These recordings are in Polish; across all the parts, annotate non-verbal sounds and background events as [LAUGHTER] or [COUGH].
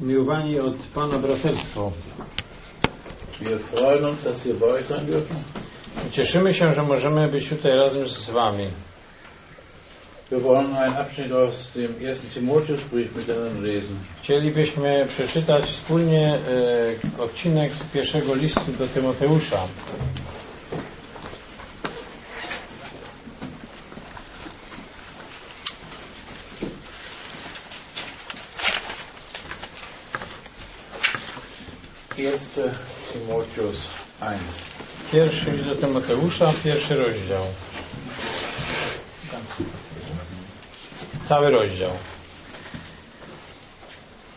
umiłowani od Pana braterstwo. Cieszymy się, że możemy być tutaj razem z Wami. Chcielibyśmy przeczytać wspólnie e, odcinek z pierwszego listu do Tymoteusza. Erster Timotheus 1. Pierwszy list do Tymoteusza, pierwszy rozdział. Cały rozdział.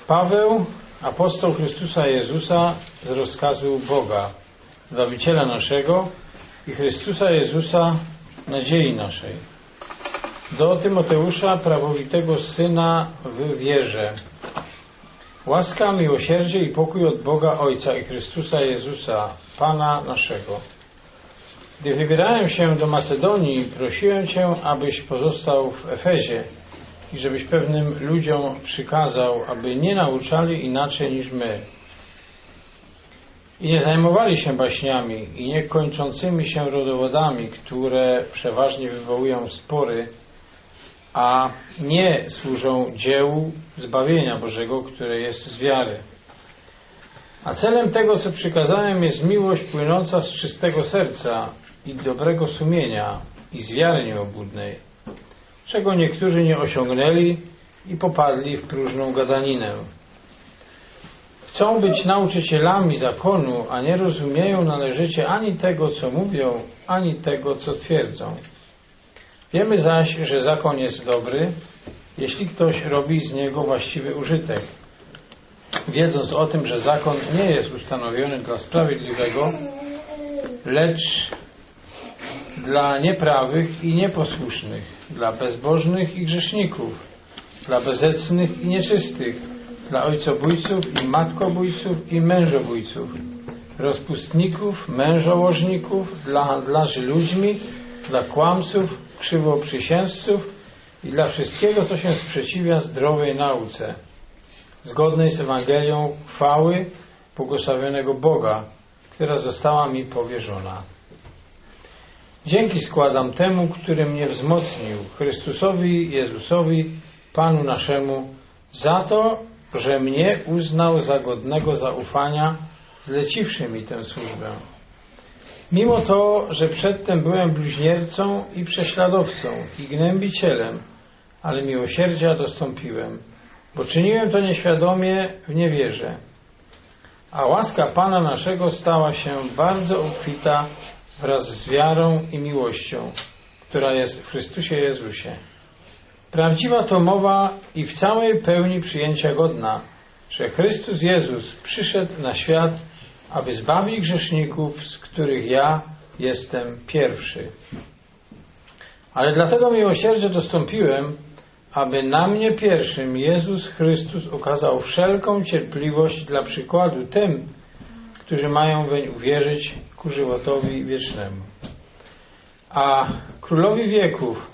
Paweł, apostoł Chrystusa Jezusa z rozkazu Boga, Zbawiciela naszego i Chrystusa Jezusa, nadziei naszej. Do Tymoteusza, prawowitego syna w wierze. Łaska, miłosierdzie i pokój od Boga Ojca i Chrystusa Jezusa, Pana naszego. Gdy wybierałem się do Macedonii, prosiłem Cię, abyś pozostał w Efezie i żebyś pewnym ludziom przykazał, aby nie nauczali inaczej niż my. I nie zajmowali się baśniami i nie kończącymi się rodowodami, które przeważnie wywołują spory, a nie służą dziełu zbawienia Bożego, które jest z wiary. A celem tego, co przykazałem, jest miłość płynąca z czystego serca i dobrego sumienia i z wiary nieobłudnej, czego niektórzy nie osiągnęli i popadli w próżną gadaninę. Chcą być nauczycielami zakonu, a nie rozumieją należycie ani tego, co mówią, ani tego, co twierdzą. Wiemy zaś, że zakon jest dobry, jeśli ktoś robi z niego właściwy użytek. Wiedząc o tym, że zakon nie jest ustanowiony dla sprawiedliwego, lecz dla nieprawych i nieposłusznych, dla bezbożnych i grzeszników, dla bezecnych i nieczystych, dla ojcobójców i matkobójców i mężobójców, rozpustników, mężołożników, dla handlarzy ludźmi, dla kłamców, krzywoprzysięzców i dla wszystkiego, co się sprzeciwia zdrowej nauce, zgodnej z Ewangelią chwały błogosławionego Boga, która została mi powierzona. Dzięki składam temu, który mnie wzmocnił, Chrystusowi Jezusowi, Panu naszemu, za to, że mnie uznał za godnego zaufania, zleciwszy mi tę służbę. Mimo to, że przedtem byłem bluźniercą i prześladowcą i gnębicielem, ale miłosierdzia dostąpiłem, bo czyniłem to nieświadomie w niewierze. A łaska Pana naszego stała się bardzo obfita wraz z wiarą i miłością, która jest w Chrystusie Jezusie. Prawdziwa to mowa i w całej pełni przyjęcia godna, że Chrystus Jezus przyszedł na świat, aby zbawić grzeszników, z których ja jestem pierwszy. Ale dlatego miłosierdzie dostąpiłem, aby na mnie pierwszym Jezus Chrystus okazał wszelką cierpliwość dla przykładu tym, którzy mają weń uwierzyć ku żywotowi wiecznemu. A królowi wieków,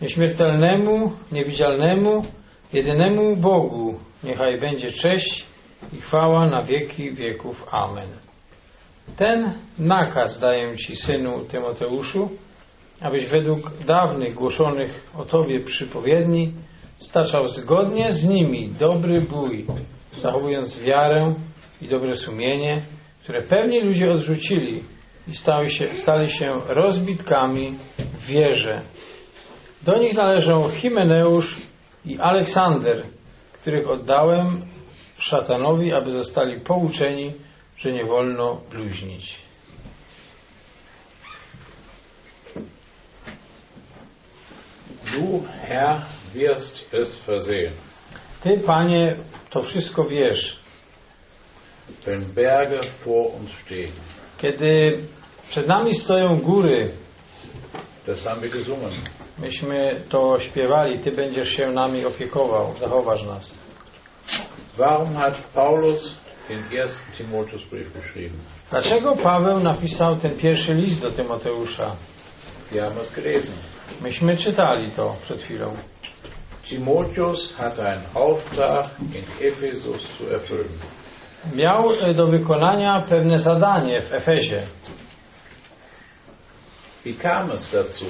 nieśmiertelnemu, niewidzialnemu, jedynemu Bogu, niechaj będzie cześć i chwała na wieki wieków. Amen. Ten nakaz daję Ci, synu Tymoteuszu, abyś według dawnych głoszonych o Tobie przypowiedni staczał zgodnie z nimi dobry bój, zachowując wiarę i dobre sumienie, które pewni ludzie odrzucili i stali się, stali się rozbitkami w wierze. Do nich należą Himeneusz i Aleksander, których oddałem szatanowi, aby zostali pouczeni, że nie wolno bluźnić. Du, Herr, wirst es versehen. Ty, Panie, to wszystko wiesz. Wenn Berge vor uns stehen, Kiedy przed nami stoją góry, das haben wir gesungen. myśmy to śpiewali, Ty będziesz się nami opiekował, zachowasz nas. Warum hat Paulus den ersten Timotheusbrief geschrieben? Dlaczego Paweł napisał ten pierwszy list do Tymoteusza? Wir haben es gelesen. Myśmy czytali to przed chwilą. Timotheus hatte einen Auftrag in Ephesus zu erfüllen. Miał e, do wykonania pewne zadanie w Efezie. Wie kam es dazu?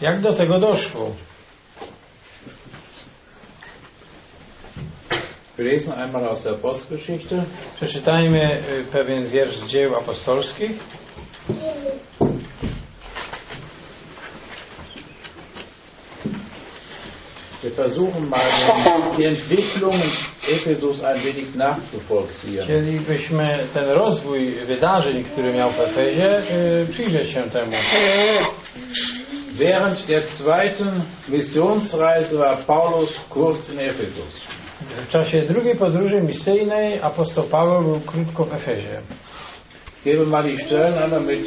Jak do tego doszło? Wir lesen einmal aus der Apostelgeschichte, Przeczytajmy e, pewien wiersz z dzieł apostolskich. Wir versuchen mal die Entwicklung in Ephesus ein wenig nachzuvollziehen. Chcielibyśmy ten rozwój wydarzeń, który miał w Efezie, e, przyjrzeć się temu. Während der zweiten Missionsreise war Paulus kurz in Ephesus. W czasie drugiej podróży misyjnej apostoł Paweł był krótko w Efezie. Ich gebe mal die Stellen an, damit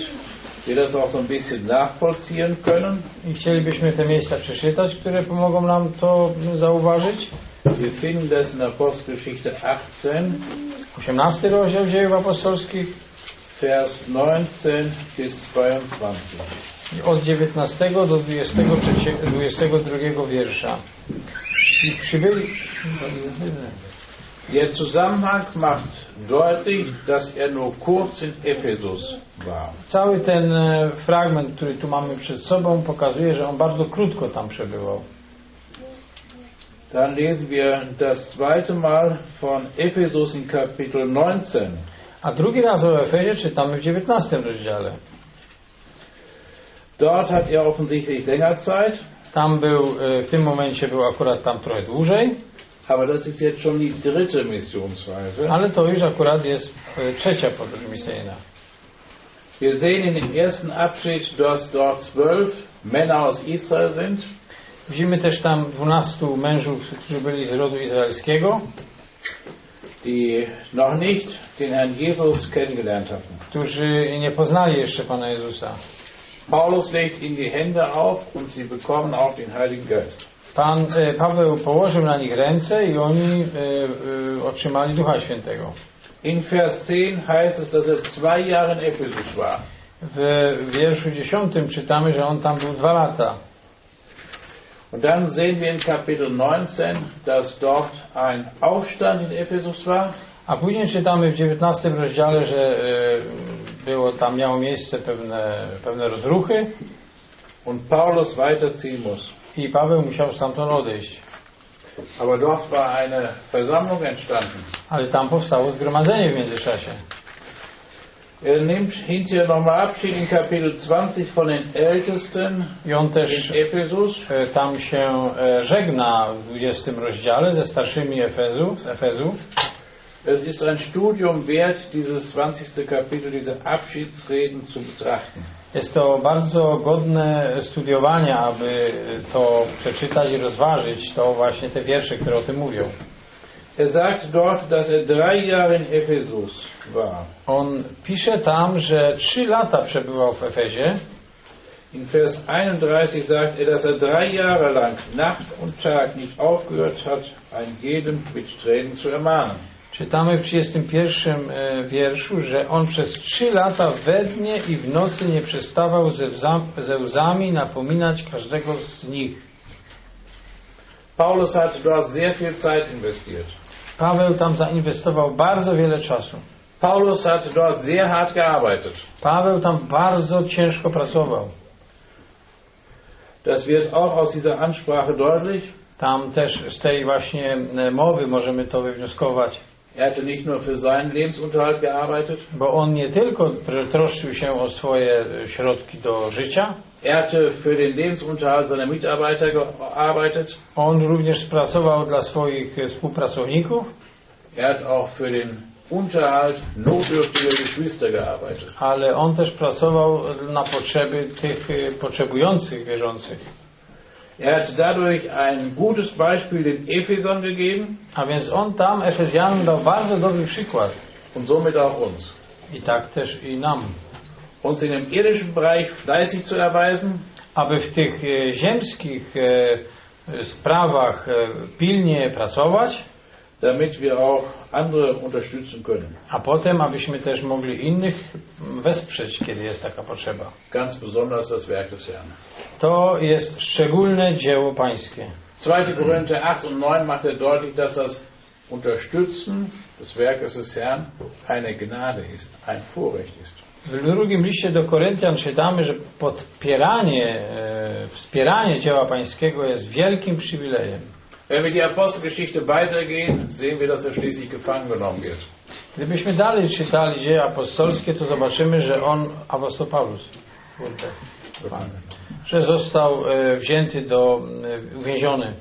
wir das auch so ein bisschen nachvollziehen können. I chcielibyśmy te miejsca przeczytać, które pomogą nam to zauważyć. Wir finden das in Apostelgeschichte 18, 18 rozdział dziejów apostolskich Vers 19 bis 22. od 19 do 23, 22 wiersza. I przybyli... Der Zusammenhang macht deutlich, dass er nur kurz in Ephesus war. Cały ten e, fragment, który tu mamy przed sobą, pokazuje, że on bardzo krótko tam przebywał. Dann lesen wir das zweite Mal von Ephesus in Kapitel 19. A drugi raz o Efezie czytamy w 19 rozdziale. Dort hat er offensichtlich länger Zeit, Tam był, e, w tym momencie był akurat tam trochę dłużej, aber das ist jetzt schon die dritte Missionsreise. ale to już akurat jest e, trzecia podróż misyjna. Wir sehen in dem ersten Abschnitt, dass dort zwölf Männer aus Israel sind. Widzimy też tam 12 mężów, którzy byli z rodu izraelskiego, die noch nicht den Herrn Jesus kennengelernt hatten. którzy nie poznali jeszcze Pana Jezusa. Paulus legt ihnen die Hände auf und sie bekommen auch den Heiligen Geist. Pan e, Paweł położył na nich ręce i oni e, e, otrzymali Ducha Świętego. In Vers 10 heißt es, dass er zwei Jahre in Ephesus war. W wierszu 10 czytamy, że on tam był dwa lata. Und dann sehen wir in Kapitel 19, dass dort ein Aufstand in Ephesus war. A później czytamy w 19 rozdziale, że e, było tam miało miejsce pewne, pewne rozruchy und Paulus weiterziehen muss. i Paweł musiał stamtąd odejść. Aber dort war eine Versammlung entstanden. Ale tam powstało zgromadzenie w międzyczasie. Er nimmt hinterher nochmal Abschied in Kapitel 20 von den Ältesten I on też in Ephesus. e, tam się e, żegna w 20 rozdziale ze starszymi Efezu, z Efezu. Es ist ein Studium wert, dieses 20. Kapitel, diese Abschiedsreden zu betrachten. Jest to bardzo godne studiowania, aby to przeczytać i rozważyć, to właśnie te wiersze, które o tym mówią. Er sagt dort, dass er drei Jahre in Ephesus war. On pisze tam, że trzy lata przebywał w Efezie, In Vers 31 sagt er, dass er drei Jahre lang Nacht und Tag nicht aufgehört hat, ein jeden mit Tränen zu ermahnen. Czytamy w 31 e, wierszu, że on przez trzy lata we dnie i w nocy nie przestawał ze, łzami napominać każdego z nich. Paulus hat dort sehr viel Zeit investiert. Paweł tam zainwestował bardzo wiele czasu. Paulus hat dort sehr hart gearbeitet. Paweł tam bardzo ciężko pracował. Das wird auch aus dieser Ansprache deutlich. Tam też z tej właśnie e, mowy możemy to wywnioskować, Er hatte nicht nur für seinen Lebensunterhalt gearbeitet, bo on nie tylko tr- troszczył się o swoje środki do życia, er hatte für den Lebensunterhalt seiner Mitarbeiter gearbeitet, on również pracował dla swoich współpracowników, er hat auch für den Unterhalt notdürftiger Geschwister gearbeitet. ale on też pracował na potrzeby tych potrzebujących wierzących. Er hat dadurch ein gutes Beispiel den Ephesern gegeben A więc on tam Efezjanom dał bardzo dobry przykład. und somit auch uns. I tak też i nam. Uns in dem irdischen Bereich fleißig zu erweisen, Aby w tych e, ziemskich e, e, sprawach pilnie pracować, damit wir auch andere unterstützen können. a potem abyśmy też mogli innych wesprzeć, kiedy jest taka potrzeba. Ganz besonders das Werk des Herrn. To jest szczególne dzieło pańskie. 2. Korinther 8 und 9 macht er deutlich, dass das Unterstützen des Werkes des Herrn eine Gnade ist, ein Vorrecht ist. W drugim liście do Koryntian czytamy, że podpieranie, e, wspieranie dzieła pańskiego jest wielkim przywilejem. Wenn wir die Apostelgeschichte weitergehen, sehen wir, dass er schließlich gefangen genommen wird. Gdybyśmy dalej czytali dzieje apostolskie, to zobaczymy, że on, apostoł Paulus, kurde, Gefangen. że został e, wzięty do, e, uwięziony.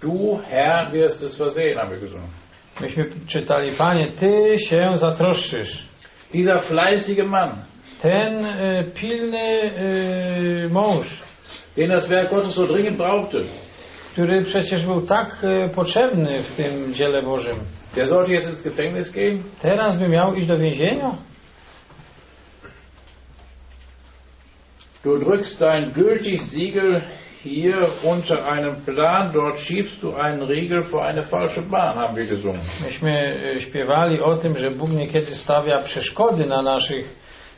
Du, Herr, wirst es versehen, haben wir gesungen. Myśmy czytali, Panie, Ty się zatroszczysz. Dieser fleißige Mann, Ten e, pilny e, mąż, den das Werk Gottes so dringend brauchte, który przecież był tak e, potrzebny w tym dziele Bożym, teraz by miał iść do więzienia? Du drückst dein gültig Siegel hier unter einem Plan, dort schiebst du einen Riegel vor eine falsche Bahn, haben wir gesungen. Myśmy e, śpiewali o tym, że Bóg niekiedy stawia przeszkody na naszych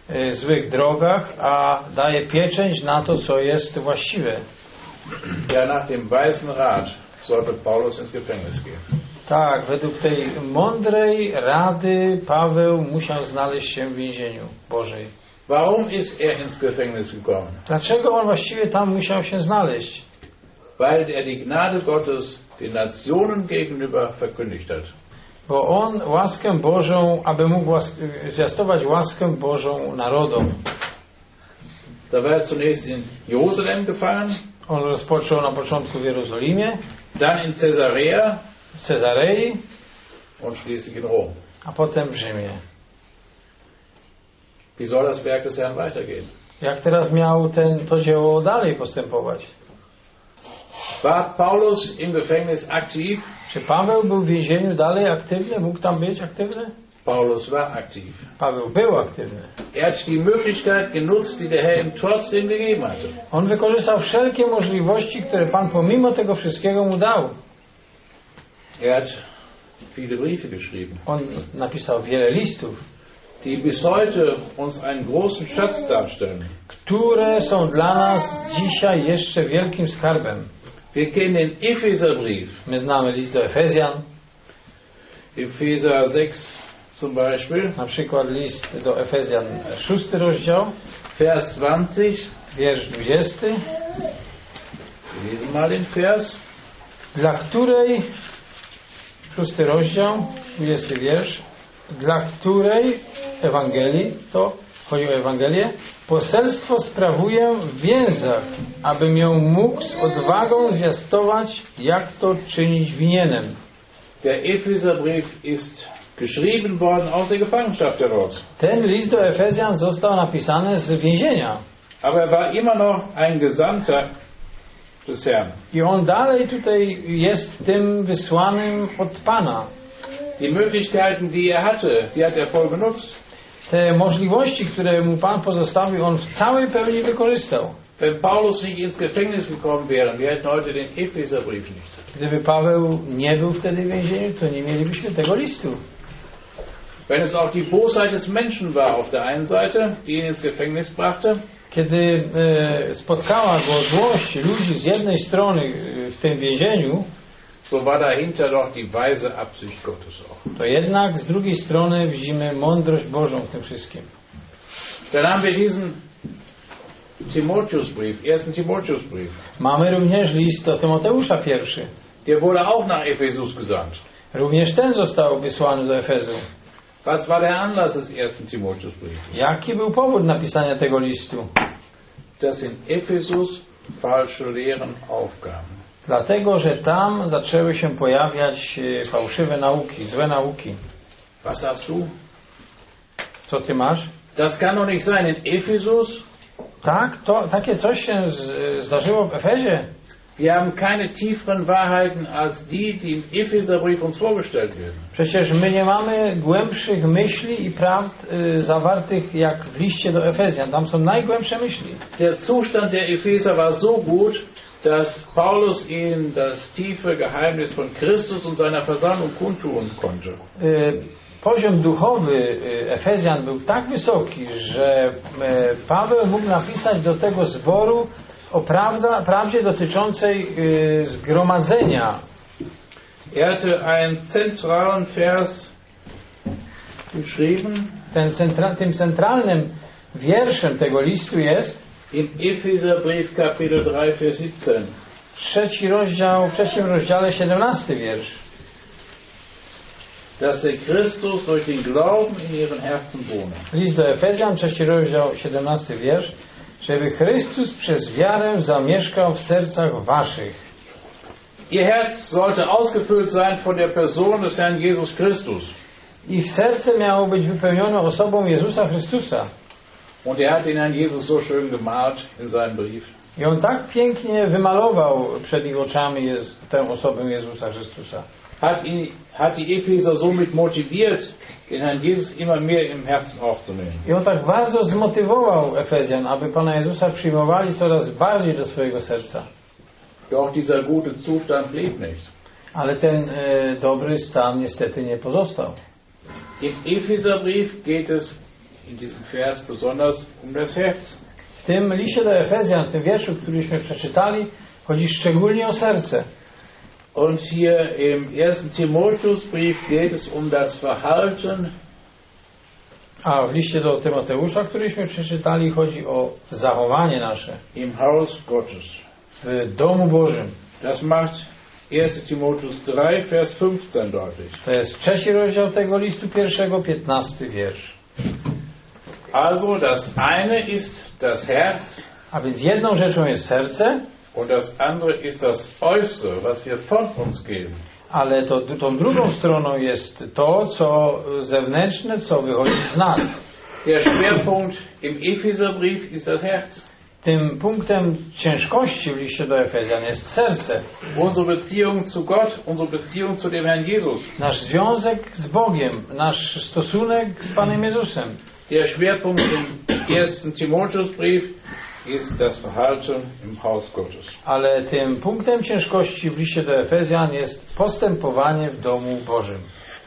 e, złych drogach, a daje pieczęć na to, co jest właściwe. Ja, nach dem Weißen Rat sollte Paulus ins Gefängnis gehen. Tak, według tej mądrej rady Paweł musiał znaleźć się w więzieniu Bożej. Warum ist er ins Gefängnis gekommen? Dlaczego on właściwie tam musiał się znaleźć? Weil er die Gnade Gottes den Nationen gegenüber verkündigt hat. Bo on łaskę Bożą, aby mógł łask- zwiastować łaskę Bożą narodom. Da war er zunächst in Jerusalem gefangen, On rozpoczął na początku w Jerozolimie, dann in Caesarea w Cezarei, und schließlich in Rom. a potem w Rzymie. Wie soll das Werk des Herrn weitergehen? Jak teraz miał ten, to dzieło dalej postępować? War Paulus im Gefängnis aktiv? Czy Paweł był w więzieniu dalej aktywny? Mógł tam być aktywny? Paulus war aktiv. Paweł był aktywny. Er hat die Möglichkeit genutzt, die der Herr ihm trotzdem gegeben hatte. On wykorzystał wszelkie możliwości, które Pan pomimo tego wszystkiego mu dał. Er hat viele Briefe geschrieben, On napisał wiele listów, die bis heute uns einen großen Schatz darstellen. które są dla nas dzisiaj jeszcze wielkim skarbem. Wir kennen den Epheserbrief, My znamy list do Efezjan, Epheser 6 zum Beispiel, na przykład list do Efezjan, szósty rozdział, Vers 20. wiersz 20, Wir lesen mal den Vers. dla której, szósty rozdział, 20 wiersz, dla której Ewangelii, to chodzi o Ewangelię, poselstwo sprawuję w więzach, abym ją mógł z odwagą zwiastować, jak to czynić winienem. Der Epheserbrief ist geschrieben worden aus der Gefangenschaft heraus. Ten list do Efezjan został napisany z więzienia Aber er war immer noch ein Gesandter des Herrn. i on dalej tutaj jest tym wysłanym od Pana. Die Möglichkeiten, die er hatte, die hat er voll genutzt. Te możliwości, które mu Pan pozostawił, on w całej pełni wykorzystał. Wenn Paulus nicht ins Gefängnis gekommen wäre, wir hätten heute den Epheserbrief nicht. Gdyby Paweł nie był wtedy w więzieniu, to nie mielibyśmy tego listu. Wenn es auch die Bosheit des Menschen war auf der einen Seite, die ihn ins Gefängnis brachte, Kiedy e, spotkała go złość ludzi z jednej strony e, w tym więzieniu, so war dahinter doch die weise Absicht Gottes auch. to jednak z drugiej strony widzimy mądrość Bożą w tym wszystkim. Dann haben wir diesen Timotheusbrief, ersten Timotheusbrief. Mamy również list do Tymoteusza pierwszy. Der wurde auch nach Ephesus gesandt. Również ten został wysłany do Efezu. Was war der Anlass des ersten Timotheusbriefes? Jaki był powód napisania tego listu? Dass in Ephesus falsche Lehren aufkamen. Dlatego, że tam zaczęły się pojawiać e, fałszywe nauki, złe nauki. Was sagst du? Co ty masz? Das kann doch nicht sein. In Ephesus, Tak, to, takie coś się z, e, zdarzyło w Efezie. Wir haben keine tieferen Wahrheiten als die, die im Epheserbrief uns vorgestellt werden. Przecież my nie mamy głębszych myśli i prawd y, zawartych jak w liście do Efezjan. Tam są najgłębsze myśli. Der Zustand der Epheser war so gut, dass Paulus ihnen das tiefe Geheimnis von Christus und seiner Versammlung kundtun konnte. Y, poziom duchowy Efezjan był tak wysoki, że Paweł mógł napisać do tego zboru o prawda, prawdzie dotyczącej y, zgromadzenia. Er hatte einen zentralen Vers geschrieben Ten centra, tym centralnym wierszem tego listu jest im Epheserbrief Kapitel 3, Vers 17. trzeci rozdział, w trzecim rozdziale 17 wiersz. Dass der Christus durch den Glauben in ihren Herzen wohne. List do Efezjan, trzeci rozdział, 17 wiersz. Żeby Chrystus przez wiarę zamieszkał w sercach waszych. Ihr Herz sollte ausgefüllt sein von der Person des Herrn Jesus Christus. Ich serce miało być wypełnione osobą Jezusa Chrystusa. Und er hat den Herrn Jesus so schön gemalt in seinem Brief. I on tak pięknie wymalował przed ich oczami tę osobę Jezusa Chrystusa. Hat, ihn, hat die Epheser somit motiviert, den Herrn Jesus immer mehr im Herzen aufzunehmen. I on tak bardzo zmotywował Efezjan, aby Pana Jezusa przyjmowali coraz bardziej do swojego serca. Doch dieser gute Zustand blieb nicht. Ale ten e, dobry stan niestety nie pozostał. Im Epheserbrief geht es in diesem Vers besonders um das Herz. W tym liście do Efezjan, w tym wierszu, któryśmy przeczytali, chodzi szczególnie o serce. Und hier im ersten Timotheusbrief geht es um das Verhalten A w liście do Tymoteusza, któryśmy przeczytali, chodzi o zachowanie nasze im Haus Gottes. w domu Bożym. Das macht 1 Timotheus 3, Vers 15 deutlich. To jest trzeci rozdział tego listu pierwszego, piętnasty wiersz. Also das eine ist das Herz A więc jedną rzeczą jest serce, und das andere ist das Äußere, was wir von uns geben. ale to, tą drugą stroną jest to, co zewnętrzne, co wychodzi z nas. Der Schwerpunkt im Epheserbrief ist das Herz. Tym punktem ciężkości w liście do Efezjan jest serce. Unsere Beziehung zu Gott, unsere Beziehung zu dem Herrn Jesus. Nasz związek z Bogiem, nasz stosunek z Panem Jezusem. Der Schwerpunkt im ersten Timotheusbrief ist das Verhalten im Haus Gottes. Ale tym punktem ciężkości w liście do Efezjan jest postępowanie w domu Bożym.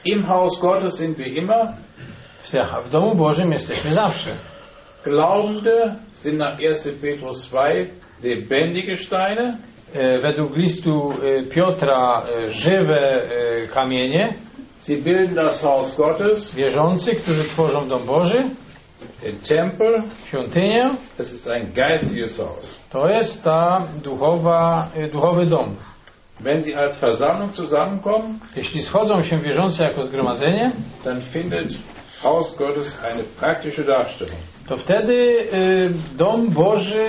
Im Haus Gottes sind wir immer. W domu Bożym jesteśmy zawsze. Glaubende sind nach 1. Petrus 2 lebendige Steine. E, Według listu e, Piotra e, żywe e, kamienie, Sie bilden das Haus Gottes, wierzący, którzy tworzą dom Boży, den Tempel. świątynię, Das ist ein geistiges Haus. to jest ta duchowa, e, duchowy dom. Wenn Sie als Versammlung zusammenkommen, Jeśli schodzą się wierzący jako zgromadzenie, dann findet Haus Gottes eine praktische Darstellung. to wtedy e, dom Boży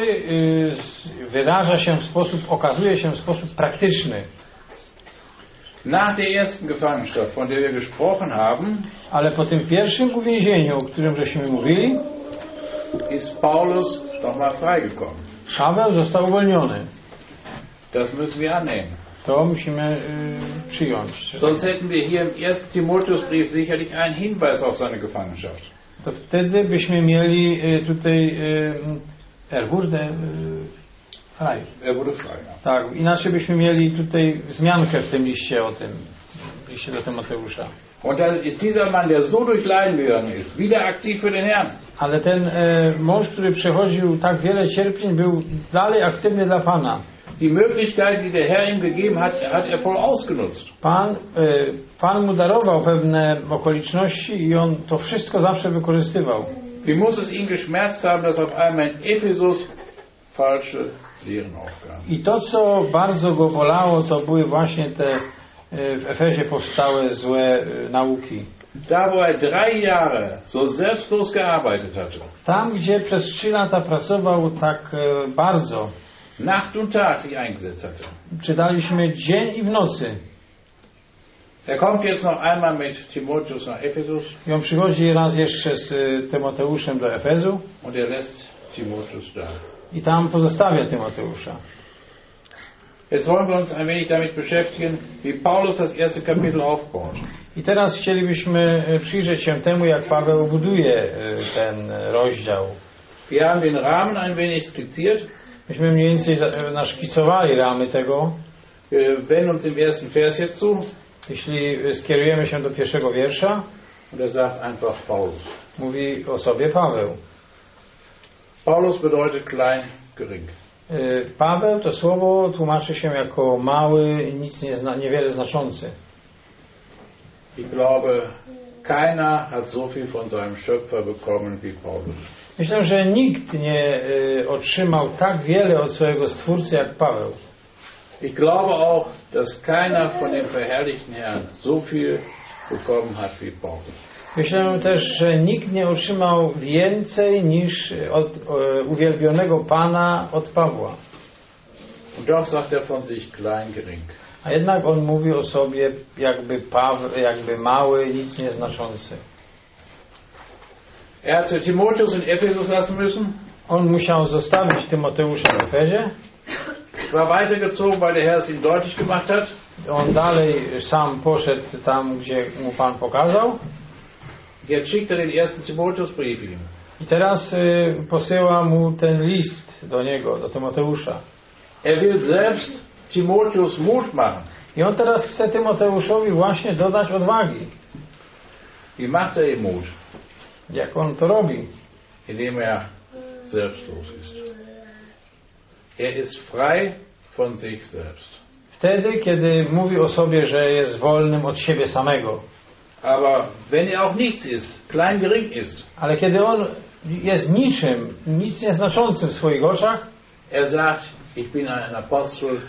s- wyraża się w sposób, okazuje się w sposób praktyczny. Nach der ersten Gefangenschaft, von der wir gesprochen haben, Ale po tym pierwszym uwięzieniu, o którym żeśmy mówili, ist Paulus nochmal freigekommen. Paweł został uwolniony. Das müssen wir annehmen. To musimy y, przyjąć. Sonst hätten wir hier im ersten Timotheusbrief sicherlich einen Hinweis auf seine Gefangenschaft. To wtedy byśmy mieli y, tutaj y, er wurde y, frei. Er wurde frei. ja. Tak, inaczej byśmy mieli tutaj wzmiankę w tym liście o tym, liście do Tymoteusza. Und dann ist dieser Mann, der so durch Leiden gegangen ist, wieder aktiv für den Herrn. Ale ten e, mąż, który przechodził tak wiele cierpień, był dalej aktywny dla Pana. Die Möglichkeit, die der Herr ihm gegeben hat, hat er voll ausgenutzt. Pan, e, Pan mu darował pewne okoliczności i on to wszystko zawsze wykorzystywał. Wie muss es ihn geschmerzt haben, dass auf einmal in Ephesus falsche. I to, co bardzo go bolało, to były właśnie te e, w Efezie powstałe złe e, nauki. Da, wo er drei Jahre so selbstlos gearbeitet hatte, Tam, gdzie przez trzy lata pracował tak e, bardzo, Nacht und Tag sich eingesetzt hatte. czytaliśmy dzień i w nocy. Er kommt jetzt noch einmal mit Timotheus nach Ephesus I on przychodzi raz jeszcze z Tymoteuszem do Efezu und er lässt Timotheus da. I tam pozostawia Tymoteusza. Jetzt wollen wir uns ein wenig damit beschäftigen, wie Paulus das erste Kapitel aufbaut. I teraz chcielibyśmy e, przyjrzeć się temu, jak Paweł buduje e, ten rozdział. Wir haben den Rahmen ein wenig skizziert. Myśmy mniej więcej e, naszkicowali ramy tego. Wenden uns im ersten Vers jetzt zu Jeśli e, skierujemy się do pierwszego wiersza, und er sagt einfach Paulus. mówi o sobie Paweł. Paulus bedeutet klein, gering. Y, Paweł to słowo tłumaczy się jako mały, nic nie zna, niewiele znaczący. Ich glaube, keiner hat so viel von seinem Schöpfer bekommen wie Paulus. Myślę, że nikt nie y, otrzymał tak wiele od swojego Stwórcy jak Paweł. Ich glaube auch, dass keiner von dem verherrlichten Herrn so viel bekommen hat wie Paulus. Myślę też, że nikt nie otrzymał więcej niż od e, uwielbionego Pana od Pawła. Doch sagt er von sich klein gering. A jednak on mówi o sobie jakby, Paw, jakby mały, nic nieznaczący. Er hat Timotheus in Ephesus lassen müssen, On musiał zostawić Tymoteusza w Efezie. war weitergezogen, weil der Herr es ihm deutlich gemacht hat. On dalej sam poszedł tam, gdzie mu Pan pokazał. Jetzt schickt den ersten Timotheusbrief ihm. I teraz y, posyła mu ten list do niego, do Tymoteusza. Er will selbst Timotheus Mut machen. I on teraz chce Tymoteuszowi właśnie dodać odwagi. Wie macht er ihm Mut? Jak on to robi? Indem er selbstlos ist. Er ist frei von sich selbst. Wtedy, kiedy mówi o sobie, że jest wolnym od siebie samego. Aber wenn er auch nichts ist, klein gering ist, Ale kiedy on jest niczym, nic nieznaczącym w swoich oczach, er sagt, ich bin ein Apostel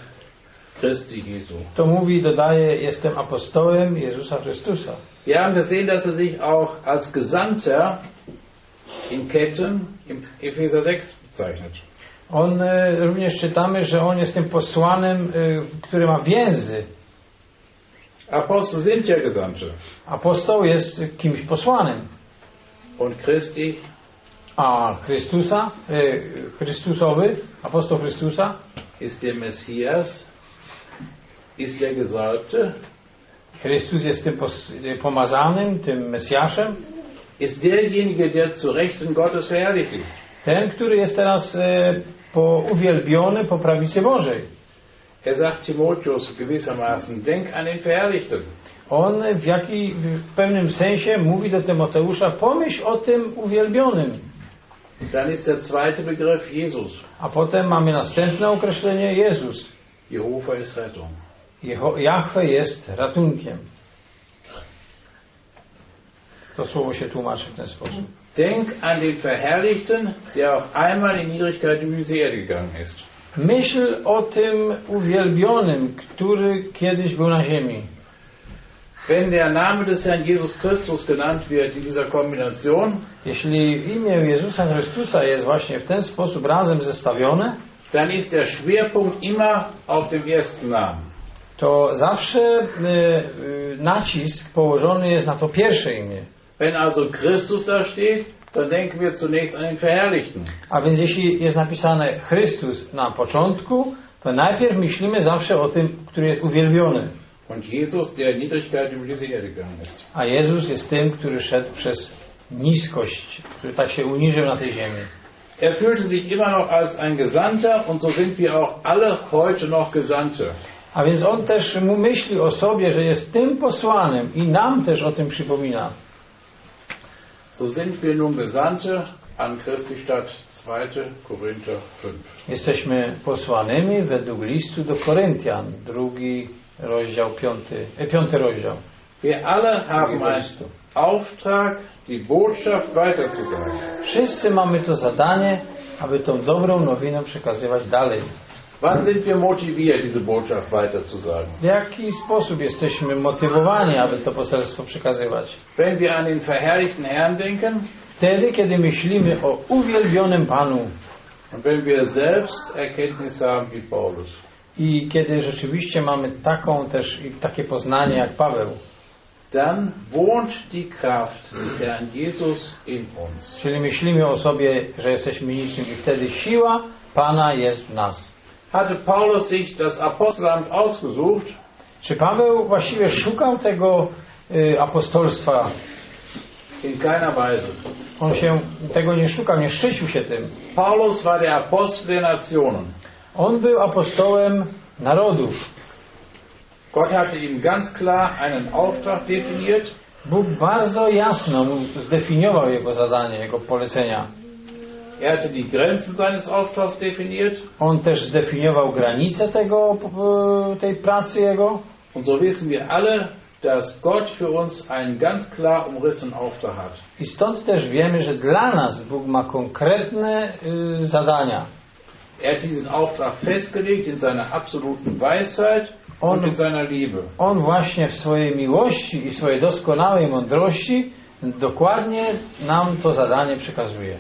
Christi Jesu. to mówi, dodaje, jestem apostołem Jezusa Chrystusa. Wir haben gesehen, dass er sich auch als Gesandter in Ketten im Epheser 6 bezeichnet. On e, również czytamy, że on jest tym posłanym, e, który ma więzy. Apostel sind ja Gesandte. Apostoł jest kimś posłanym. Und Christi A Chrystusa, e, Chrystusowy, apostoł Chrystusa, ist der Messias, ist der Gesalbte, Chrystus jest tym e, pomazanym, tym Mesjaszem, ist derjenige, der zu Rechten Gottes verherrlicht ist. ten, który jest teraz e, po, uwielbiony po prawicy Bożej. Er sagt Timotheus gewissermaßen, denk an den Verherrlichten. On w, jaki, w pewnym sensie mówi do Tymoteusza, pomyśl o tym uwielbionym. Dann ist der zweite Begriff Jesus. A potem mamy następne określenie Jezus. Jehova ist Rettung. Jeho, Jahwe jest ratunkiem. To słowo się tłumaczy w ten sposób. Denk an den Verherrlichten, der auch einmal in Niedrigkeit und Misere gegangen ist. Myśl o tym uwielbionym, który kiedyś był na ziemi. Wenn der Name des Herrn Jesus Christus genannt wird in dieser Kombination, Jeśli imię Jezusa Chrystusa jest właśnie w ten sposób razem zestawione, dann ist der Schwerpunkt immer auf dem ersten Namen. to zawsze y, y, nacisk położony jest na to pierwsze imię. Wenn also Christus da steht, dann denken wir zunächst an den Verherrlichten. A więc jeśli jest napisane Chrystus na początku, to najpierw myślimy zawsze o tym, który jest uwielbiony. Und Jesus, der Niedrigkeit über diese Erde gegangen ist. A Jezus jest tym, który szedł przez niskość, który tak się uniżył na tej ziemi. Er fühlte sich immer noch als ein Gesandter und so sind wir auch alle heute noch Gesandte. A więc on też mu myśli o sobie, że jest tym posłanym i nam też o tym przypomina. So sind wir nun Gesandte an Christi Stadt 2. Korinther 5. Jesteśmy posłanymi według listu do Koryntian, drugi rozdział, piąty, e, piąty rozdział. Wir alle haben einen. Auftrag, die Botschaft weiterzusagen. Wszyscy mamy to zadanie, aby tą dobrą nowinę przekazywać dalej. Wann sind wir motiviert, diese Botschaft weiterzusagen? W jaki sposób jesteśmy motywowani, aby to poselstwo przekazywać? Wenn wir an den verherrlichten Herrn denken Wtedy, kiedy myślimy o uwielbionym Panu und wenn wir selbst Erkenntnis haben wie Paulus. i kiedy rzeczywiście mamy taką też i takie poznanie jak Paweł, dann wohnt die Kraft des Herrn Jesus in uns. czyli myślimy o sobie, że jesteśmy niczym i wtedy siła Pana jest w nas. Hatte Paulus sich das Apostelamt ausgesucht, Czy Paweł właściwie szukał tego y, apostolstwa? in keiner Weise. On się tego nie szukał, nie szczycił się tym. Paulus war der Apostel der Nationen. On był apostołem narodów. Gott hatte ihm ganz klar einen Auftrag definiert Bóg bardzo jasno mu zdefiniował jego zadanie, jego polecenia. Er hatte die Grenzen seines Auftrags definiert. On też zdefiniował granice tego, e, tej pracy jego. Und so wissen wir alle, dass Gott für uns einen ganz klar umrissenen Auftrag hat. I stąd też wiemy, że dla nas Bóg ma konkretne y, zadania. Er hat diesen Auftrag festgelegt in seiner absoluten Weisheit Und- und in seiner Liebe. On właśnie w swojej miłości i swojej doskonałej mądrości dokładnie nam to zadanie przekazuje.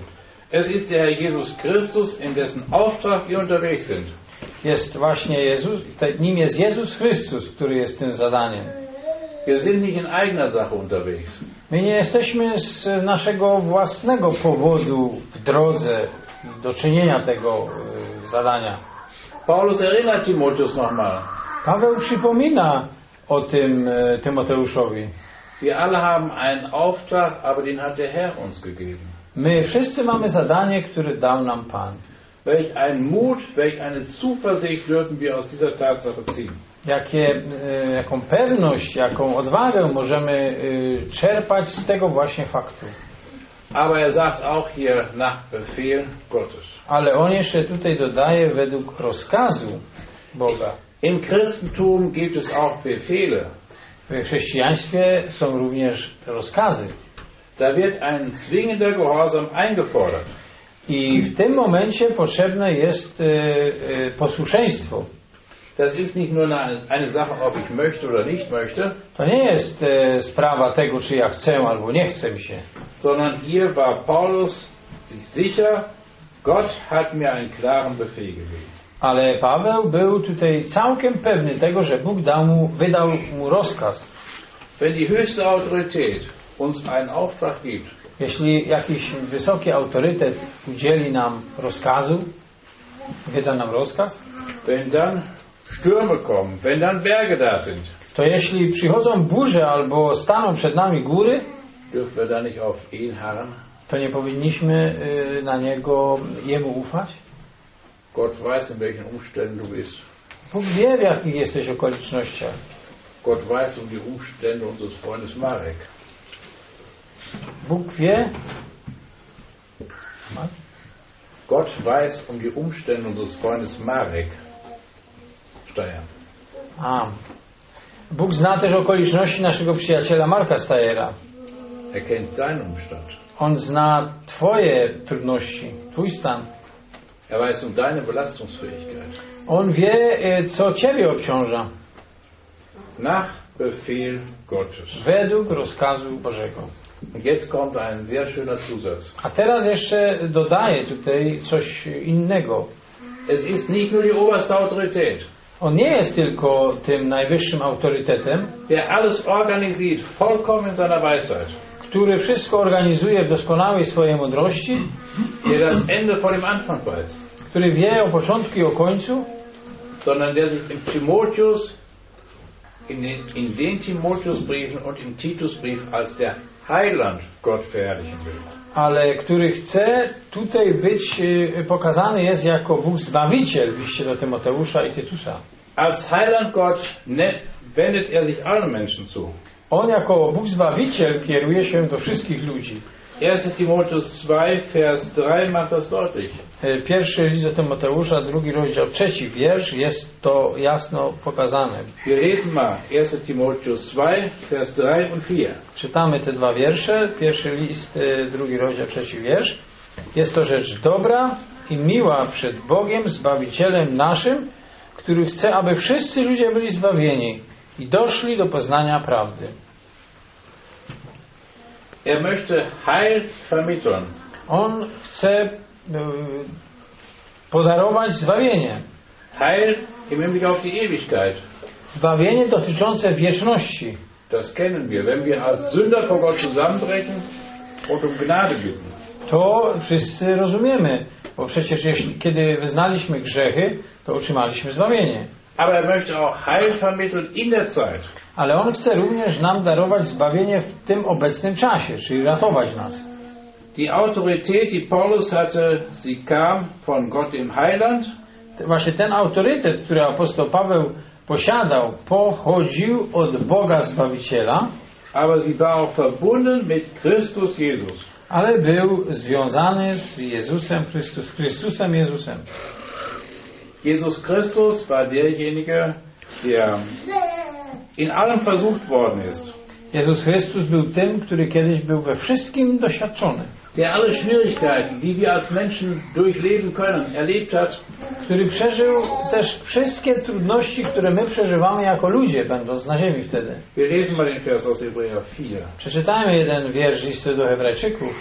Es ist der Herr Jesus Christus, in dessen Auftrag wir unterwegs sind. Jest właśnie Jezus, nim jest Jezus Chrystus, który jest tym zadaniem. Wir sind nicht in eigener Sache unterwegs. My nie jesteśmy z naszego własnego powodu w drodze do czynienia tego y, zadania. Paulus erinnert Timotheus nochmal. Paweł przypomina o tym y, Tymoteuszowi. Wir alle haben einen Auftrag, aber den hat der Herr uns gegeben. My wszyscy mamy zadanie, które dał nam Pan. Welch ein Mut, welch eine Zuversicht dürfen wir aus dieser Tatsache ziehen. Jakie, y, jaką pewność, jaką odwagę możemy y, czerpać z tego właśnie faktu. Aber er sagt auch hier nach Befehl Gottes. Ale on jeszcze tutaj dodaje według rozkazu Boga. Im Christentum gibt es auch Befehle. W chrześcijaństwie są również rozkazy. Da wird ein zwingender Gehorsam eingefordert. I w tym momencie potrzebne jest y, y, posłuszeństwo. Das ist nicht nur eine, eine Sache, ob ich möchte oder nicht möchte, To nie jest y, sprawa tego, czy ja chcę albo nie chcę mi się. sondern hier war Paulus sich sicher, Gott hat mir einen klaren Befehl gegeben. Ale Paweł był tutaj całkiem pewny tego, że Bóg dał mu, wydał mu rozkaz. Wenn die höchste Autorität uns einen Auftrag gibt, Jeśli jakiś wysoki autorytet udzieli nam rozkazu, wyda nam rozkaz, wenn dann Stürme kommen, wenn dann Berge da sind, to jeśli przychodzą burze albo staną przed nami góry, dürfen wir da nicht auf ihn harren? to nie powinniśmy y, na niego, jemu ufać? Gott weiß, in welchen Umständen du bist. Bóg wie, w jakich jesteś okolicznościach. Gott weiß um die Umstände unseres Freundes Marek. Bóg wie, Gott weiß um die Umstände unseres Freundes Marek. Steuern. a, Bóg zna też okoliczności naszego przyjaciela Marka Stajera. Er kennt deinen Umstand. On zna Twoje trudności, Twój stan. Er weiß um deine Belastungsfähigkeit. On wie, y, co Ciebie obciąża, Nach Befehl Gottes. według rozkazu Bożego. Und jetzt kommt ein sehr schöner Zusatz. A teraz jeszcze dodaję tutaj coś innego. Es ist nicht nur die oberste Autorität, On nie jest tylko tym najwyższym autorytetem, der alles organisiert, vollkommen in seiner Weisheit, który wszystko organizuje w doskonałej swojej mądrości, der das Ende vor dem Anfang weiß, który wie o początku i o końcu, sondern der sich im Timotheus, in den, in den Timotheusbriefen und im Titusbrief als der Heiland Gott verherrlichen will. ale który chce tutaj być y, pokazany jest jako Bóg Zbawiciel w liście do Tymoteusza i Tytusa. Als Heiland Gott wendet er sich allen Menschen zu. On jako Bóg Zbawiciel kieruje się do wszystkich ludzi. 1 Timotheus 2, Vers 3 macht das deutlich. Pierwszy list do Tymoteusza, drugi rozdział, trzeci wiersz, jest to jasno pokazane. Wir lesen mal 1 Timotheus 2, Vers 3 und 4. Czytamy te dwa wiersze. Pierwszy list, y, drugi rozdział, trzeci wiersz. Jest to rzecz dobra i miła przed Bogiem, Zbawicielem naszym, który chce, aby wszyscy ludzie byli zbawieni i doszli do poznania prawdy. Er möchte Heil vermitteln. On chce y, podarować zbawienie. Heil im Hinblick auf die Ewigkeit. Zbawienie dotyczące wieczności. Das kennen wir, wenn wir als Sünder vor Gott zusammenbrechen und um Gnade bitten. To wszyscy rozumiemy, bo przecież jeśli, kiedy wyznaliśmy grzechy, to otrzymaliśmy zbawienie. Aber er möchte auch Heil vermitteln in der Zeit. Ale On chce również nam darować zbawienie w tym obecnym czasie, czyli ratować nas. Die Autorität, die Paulus hatte, sie kam von Gott dem Heiland, Właśnie ten autorytet, który apostoł Paweł posiadał, pochodził od Boga Zbawiciela, aber sie war auch verbunden mit Christus Jesus. ale był związany z Jezusem Chrystus, Chrystusem Jezusem. Jesus Christus war derjenige, der in allem versucht worden ist, Jezus Chrystus był tym, który kiedyś był we wszystkim doświadczony, der alle Schwierigkeiten, die wir als Menschen durchleben können, erlebt hat który przeżył też wszystkie trudności, które my przeżywamy jako ludzie, będąc na ziemi wtedy. Wir lesen mal den Vers aus Hebräer 4. Przeczytajmy jeden wiersz listy do Hebrajczyków.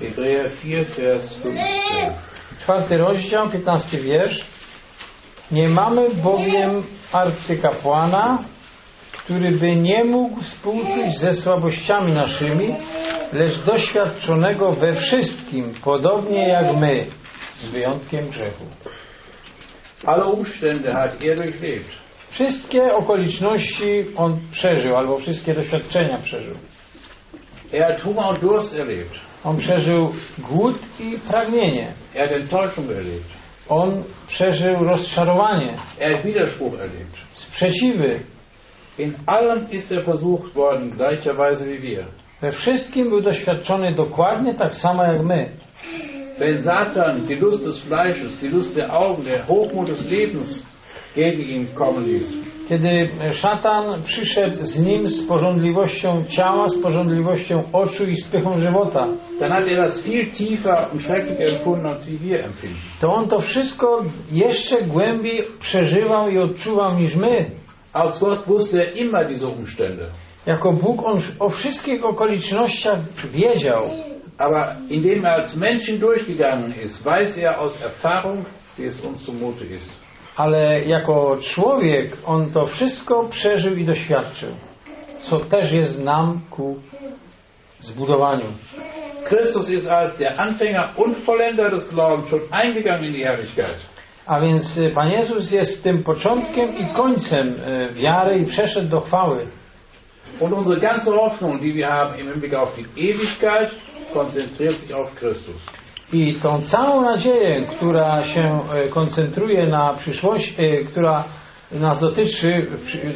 Hebräer 4, Vers 15. Czwarty rozdział, 15 wiersz. Nie mamy bowiem arcykapłana, który by nie mógł współczuć ze słabościami naszymi, lecz doświadczonego we wszystkim, podobnie jak my, z wyjątkiem grzechu. Alle Umstände hat er durchlebt. Wszystkie okoliczności on przeżył, albo wszystkie doświadczenia przeżył. Er hat Hunger und Durst erlebt. On przeżył głód i pragnienie. Er hat Enttäuschung erlebt. On przeżył rozczarowanie, Er hat Widerspruch erlebt. sprzeciwy. In allem ist er versucht worden, gleicherweise wie wir. We wszystkim był doświadczony dokładnie tak samo jak my. Wenn Satan die Lust des Fleisches, die Lust der Augen, der Hochmut des Lebens Kiedy szatan przyszedł z nim z porządliwością ciała, z porządliwością oczu i z pychą żywota, er to on to wszystko jeszcze głębiej przeżywał i odczuwał niż my. Als Gott wusste er immer diese Umstände. Jako Bóg on o wszystkich okolicznościach wiedział, Aber indem er als Menschen durchgegangen ist, weiß er aus Erfahrung, wie es uns zumute ist. Ale jako człowiek on to wszystko przeżył i doświadczył, co też jest nam ku zbudowaniu. Christus ist als der Anfänger und Vollender des Glaubens schon eingegangen in die Herrlichkeit. A więc y, Pan Jezus jest tym początkiem i końcem y, wiary i przeszedł do chwały. Und unsere ganze Hoffnung, die wir haben im Hinblick auf die Ewigkeit, konzentriert sich auf Christus. I tą całą nadzieję, która się e, koncentruje na przyszłości, e, która nas dotyczy,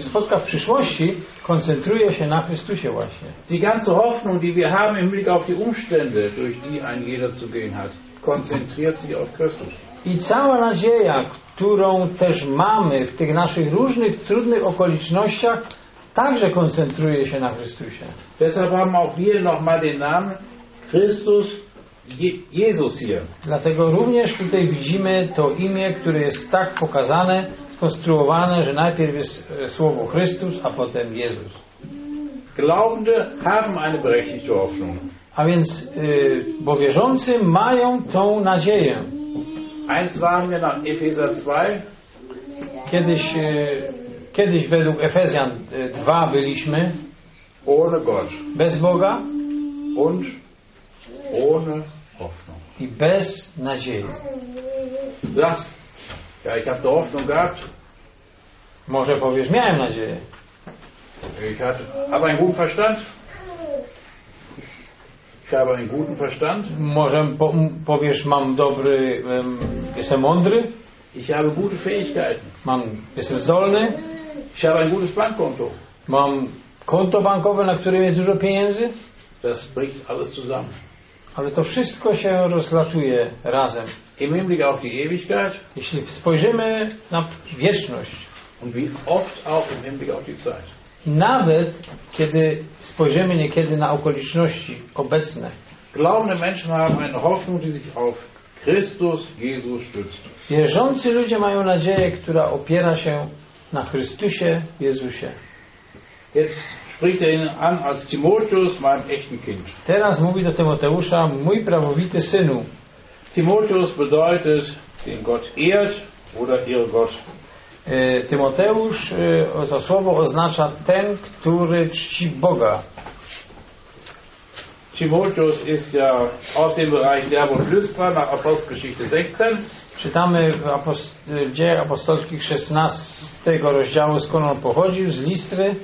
spotka w przyszłości, koncentruje się na Chrystusie właśnie. Die ganze Hoffnung, die wir haben im Hinblick auf die Umstände, durch die ein jeder zu gehen hat, konzentriert sich auf Christus. I cała nadzieja, którą też mamy w tych naszych różnych trudnych okolicznościach, także koncentruje się na Chrystusie. Deshalb haben auch wir nochmal den Namen Christus Je Jesus hier. Dlatego również tutaj widzimy to imię, które jest tak pokazane, skonstruowane, że najpierw jest e, słowo Chrystus, a potem Jezus. Glaubende haben eine berechtigte Hoffnung. A więc, y, bo wierzący mają tą nadzieję. Eins waren wir nach Epheser 2, Kiedyś, y, kiedyś według Efezjan y, 2 byliśmy ohne Gott bez Boga und ohne Hoffnung. i bez nadziei. Sagst, ja, ich habe die Hoffnung gehabt, Może powiesz, miałem nadzieję. ich hatte, habe einen guten Verstand. Ich habe einen guten Verstand. Może po, powiesz, mam dobry, em, jestem mądry, Ich habe gute Fähigkeiten. mam, jestem zdolny, Ich habe ein gutes Bankkonto. mam konto bankowe, na którym jest dużo pieniędzy, Das bricht alles zusammen. Ale to wszystko się rozlatuje razem. Im Hinblick auf die Ewigkeit Jeśli spojrzymy na wieczność, und wie oft auch im Hinblick auf die Zeit. I nawet kiedy spojrzymy niekiedy na okoliczności obecne, Glaubende Menschen haben eine Hoffnung, die sich auf Christus Jesus stützt. wierzący ludzie mają nadzieję, która opiera się na Chrystusie Jezusie. Jetzt spricht er ihnen an als Timotheus, meinem echten Kind. Teraz mówi do Tymoteusza, mój prawowity synu. Timotheus bedeutet, den Gott ehrt oder ihr Gott. E, Tymoteusz, e, to słowo oznacza ten, który czci Boga. Timotheus ist ja aus dem Bereich Derb und Lystra nach Apostelgeschichte 16. Czytamy w, apost- w dziejach apostolskich 16 rozdziału, skąd on pochodził, z Listry.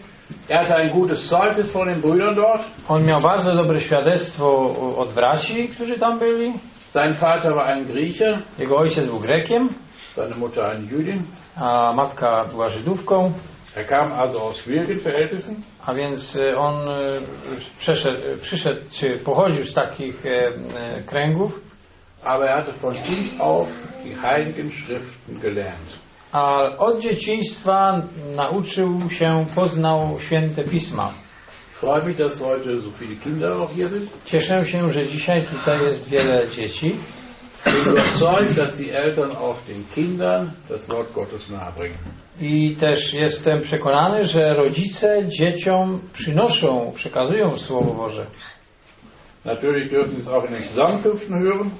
Er hatte ein gutes Zeugnis von den Brüdern dort. On miał bardzo dobre świadectwo od braci, którzy tam byli. Sein Vater war ein Grieche, Jego ojciec był Grekiem, seine Mutter eine Jüdin. a matka była Żydówką. Er kam also aus schwierigen Verhältnissen, A więc e, on e, e, przyszedł, czy pochodził z takich kręgów, aber er hatte von Kind auf die heiligen Schriften gelernt. A od dzieciństwa nauczył się, poznał święte pisma. Cieszę się, że dzisiaj tutaj jest wiele dzieci. I też jestem przekonany, że rodzice dzieciom przynoszą, przekazują Słowo Boże. Natürlich dürfen sie es auch in den Zusammenkünften hören,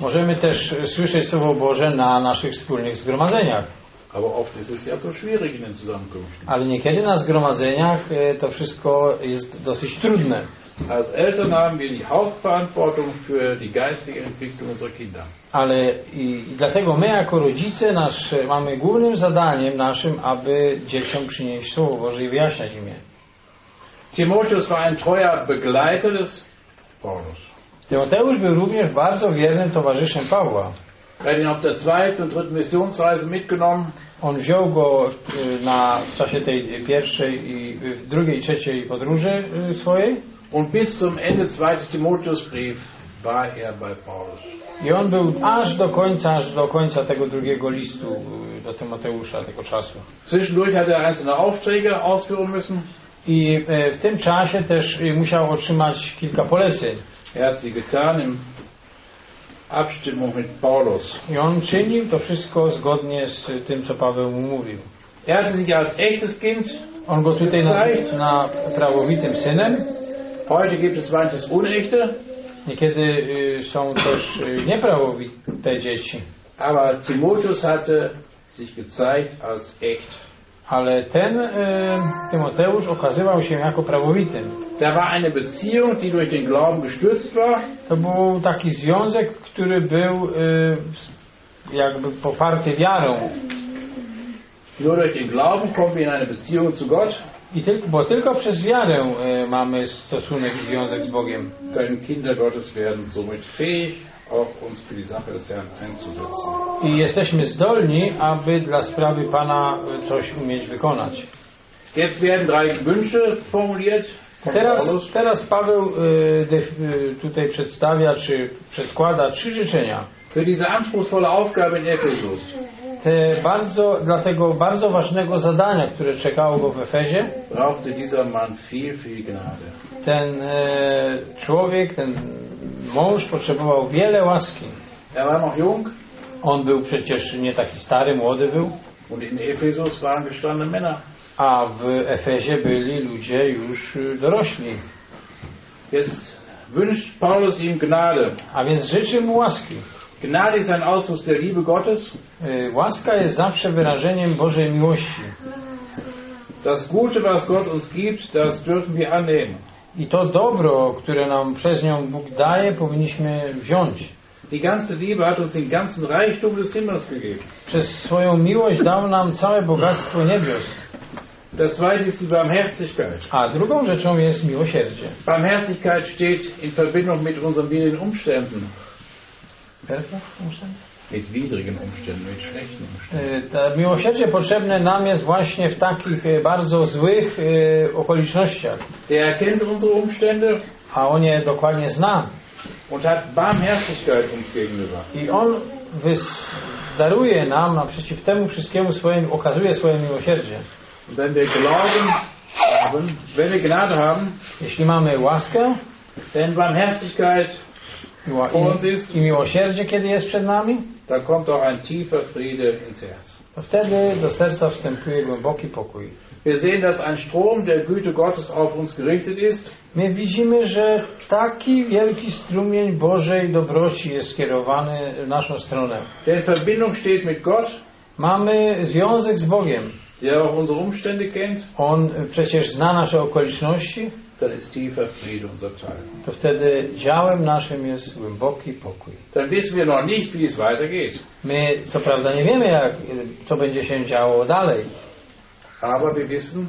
Możemy też słyszeć Słowo Boże na naszych wspólnych zgromadzeniach, aber oft ist es ja so schwierig in den Zusammenkünften. ale niekiedy na zgromadzeniach e, to wszystko jest dosyć trudne. Als Eltern haben wir die Hauptverantwortung für die geistige Entwicklung unserer Kinder. Ale i, i dlatego my jako rodzice nasz, mamy głównym zadaniem naszym, aby dzieciom przynieść Słowo Boże i wyjaśniać im je. Timotheus war ein treuer Begleiter des Paulus. Tymoteusz był również bardzo wiernym towarzyszem Pawła. Er hat ihn auf der zweiten und dritten Missionsreise mitgenommen On wziął go y, na, w czasie tej pierwszej i y, drugiej i trzeciej podróży y, swojej und bis zum Ende 2. Timotheusbrief war er bei Paulus. i on był aż do końca, aż do końca tego drugiego listu do Tymoteusza, tego czasu. Zwischendurch hat er einzelne Aufträge ausführen müssen. I w tym czasie też musiał otrzymać kilka poleceń. Er hat sie getan in Abstimmung mit Paulus. I on czynił to wszystko zgodnie z tym, co Paweł mu mówił. Er hatte sich als echtes Kind, On go tutaj nazywa na prawowitym synem. heute gibt es manches Unechte, Niekiedy y, są też y, nieprawowite dzieci. aber Timotheus hatte sich gezeigt als echt. Ale ten y, Tymoteusz okazywał się jako prawowitym. Da war eine Beziehung, die durch den Glauben gestürzt war. To był taki związek, który był y, jakby poparty wiarą. Nur durch den Glauben kommen wir in eine Beziehung zu Gott, I tylko, bo tylko przez wiarę y, mamy stosunek i związek z Bogiem. können Kinder Gottes werden somit fähig, auch uns für die Sache des Herrn einzusetzen. I jesteśmy zdolni, aby dla sprawy Pana coś umieć wykonać. Jetzt werden drei Wünsche formuliert Teraz, teraz Paweł y, y, tutaj przedstawia, czy przedkłada trzy życzenia. Für diese anspruchsvolle Aufgabe in Ephesus Te bardzo, dla tego bardzo ważnego zadania, które czekało go w Efezie, brauchte dieser Mann viel, viel Gnade. ten e, człowiek, ten mąż potrzebował wiele łaski. Er war noch jung On był przecież nie taki stary, młody był, und in Ephesus waren gestandene Männer. A w Efezie byli ludzie już y, dorośli. Jetzt wünscht Paulus ihm Gnade. A więc życzy mu łaski. Gnade ist ein Ausdruck der Liebe Gottes. Y, Łaska jest zawsze wyrażeniem Bożej miłości. Das Gute, was Gott uns gibt, das dürfen wir annehmen. I to dobro, które nam przez nią Bóg daje, powinniśmy wziąć. Die ganze Liebe hat uns den ganzen Reichtum des Himmels gegeben. Przez swoją miłość dał nam całe bogactwo niebios. Das zweite ist die Barmherzigkeit. A drugą rzeczą jest miłosierdzie. Barmherzigkeit steht in Verbindung mit unseren widrigen Umständen. Mit widrigen Umständen, mit schlechten Umständen. Y, To miłosierdzie potrzebne nam jest właśnie w takich y, bardzo złych y, okolicznościach, Der erkennt unsere Umstände a on je dokładnie zna. und hat Barmherzigkeit uns gegenüber. I on wys- daruje nam naprzeciw temu wszystkiemu swoje, okazuje swoje miłosierdzie. Wenn wir Glauben haben, wenn wir Gnade haben, Jeśli mamy łaskę wenn Barmherzigkeit vor uns ist, i miłosierdzie, kiedy jest przed nami, dann kommt auch ein tiefer Friede ins Herz. to wtedy do serca wstępuje głęboki pokój. Wir sehen, dass ein Strom der Güte Gottes auf uns gerichtet ist. My widzimy, że taki wielki strumień Bożej dobroci jest skierowany w naszą stronę. der in Verbindung steht mit Gott, Mamy związek z Bogiem. Der auch unsere Umstände kennt, On przecież zna nasze okoliczności, dann ist tiefer Friede unser Teil. to wtedy działem naszym jest głęboki pokój. Dann wissen wir noch nicht, wie es weitergeht. My co prawda nie wiemy, jak, co będzie się działo dalej, Aber wir wissen,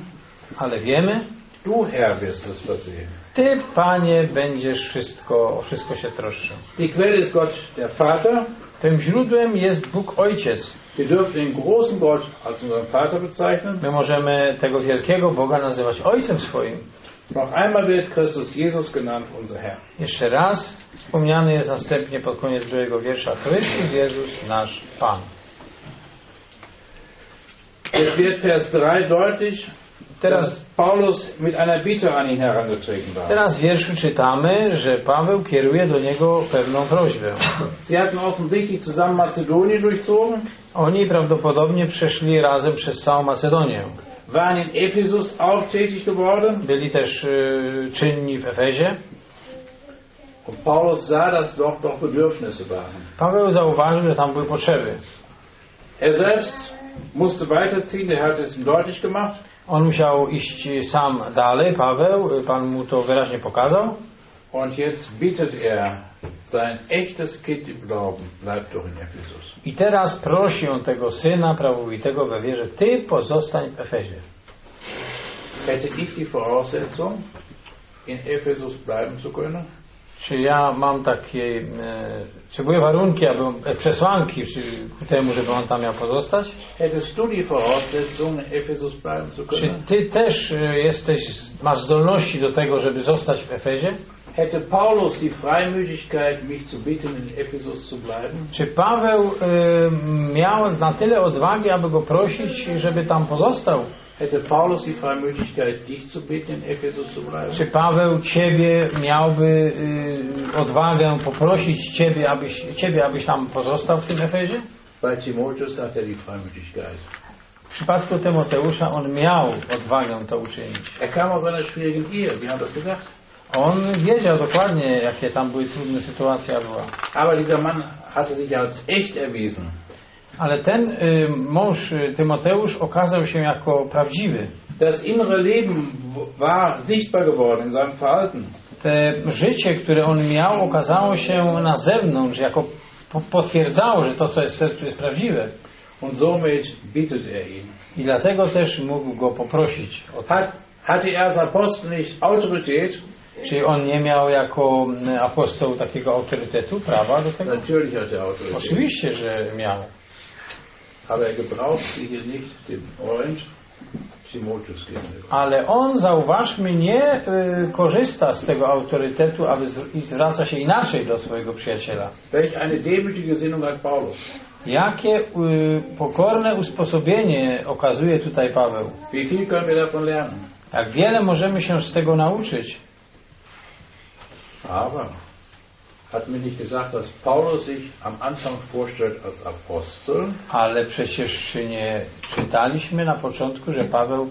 ale wiemy, du Herr wirst es versehen. Ty, Panie, będziesz wszystko, o wszystko się troszczył. Die Quelle ist Gott, der Vater. Tym źródłem jest Bóg Ojciec. Wir dürfen den großen Gott als unseren Vater bezeichnen. My możemy tego wielkiego Boga nazywać Ojcem swoim. Noch einmal wird Christus Jesus genannt, unser Herr. Jeszcze raz wspomniany jest następnie pod koniec drugiego wiersza Chrystus Jezus, nasz Pan. Jetzt wird Vers 3 deutlich, Teraz, Paulus mit einer Bitte an ihn herangetreten war. teraz w wierszu czytamy, że Paweł kieruje do niego pewną prośbę. [LAUGHS] Sie hatten offensichtlich zusammen Mazedonien durchzogen, Oni prawdopodobnie przeszli razem przez całą Macedonię. waren in Ephesus auch tätig geworden. Byli też y, czynni w Efezie. Und Paulus sah, dass dort doch Bedürfnisse waren. Paweł zauważył, że tam były potrzeby. Er selbst musste weiterziehen, der hat es ihm deutlich gemacht. On musiał iść sam dalej, Paweł, Pan mu to wyraźnie pokazał. Und jetzt bittet er, sein echtes Kind im Glauben doch in Ephesus. I teraz prosi on tego syna prawowitego we wierze, ty pozostań w Efezie. Hätte ich die Voraussetzung, in Ephesus bleiben zu können? Czy ja mam takie, e, czy były warunki, aby, e, przesłanki czy, ku temu, żeby on tam miał pozostać? Czy ty też e, jesteś, masz zdolności do tego, żeby zostać w Efezie? Hätte Paulus die Freimütigkeit, mich zu bitten, in Ephesus zu bleiben? Czy Paweł e, miał na tyle odwagi, aby go prosić, żeby tam pozostał? Hätte Paulus die dich zu bitten, in Ephesus zu bleiben? Czy Paweł ciebie miałby e, odwagę poprosić ciebie abyś, ciebie, abyś tam pozostał w tym Efezie? Bei Timotheus hat er die. W przypadku Tymoteusza on miał odwagę to uczynić. Er kam aus einer schwierigen Ehe, wir haben das gesagt. On wiedział dokładnie, jakie tam były trudne sytuacje była. Aber dieser Mann hatte sich als echt erwiesen. Ale ten y, mąż y, Tymoteusz okazał się jako prawdziwy. Das innere Leben war sichtbar geworden in seinem Verhalten. Te życie, które on miał, okazało się na zewnątrz, jako po- potwierdzało, że to, co jest w sercu, jest prawdziwe. Und somit bittet er ihn. I dlatego też mógł go poprosić o to. Hat, hatte er als Apostel nicht Autorität? Czy on nie miał jako mm, apostoł takiego autorytetu, prawa do tego? Er. Oczywiście, że miał. Aber er gebraucht sie hier nicht gegenüber. Ale on, zauważmy, nie y, korzysta z tego autorytetu, aby z, i zwraca się inaczej do swojego przyjaciela. Jakie y, pokorne usposobienie okazuje tutaj Paweł. Jak wiele możemy się z tego nauczyć. Aber hat mir nicht gesagt, dass Paulus sich am Anfang vorstellt als Apostel? Ale przecież czy nie czytaliśmy na początku, że Paweł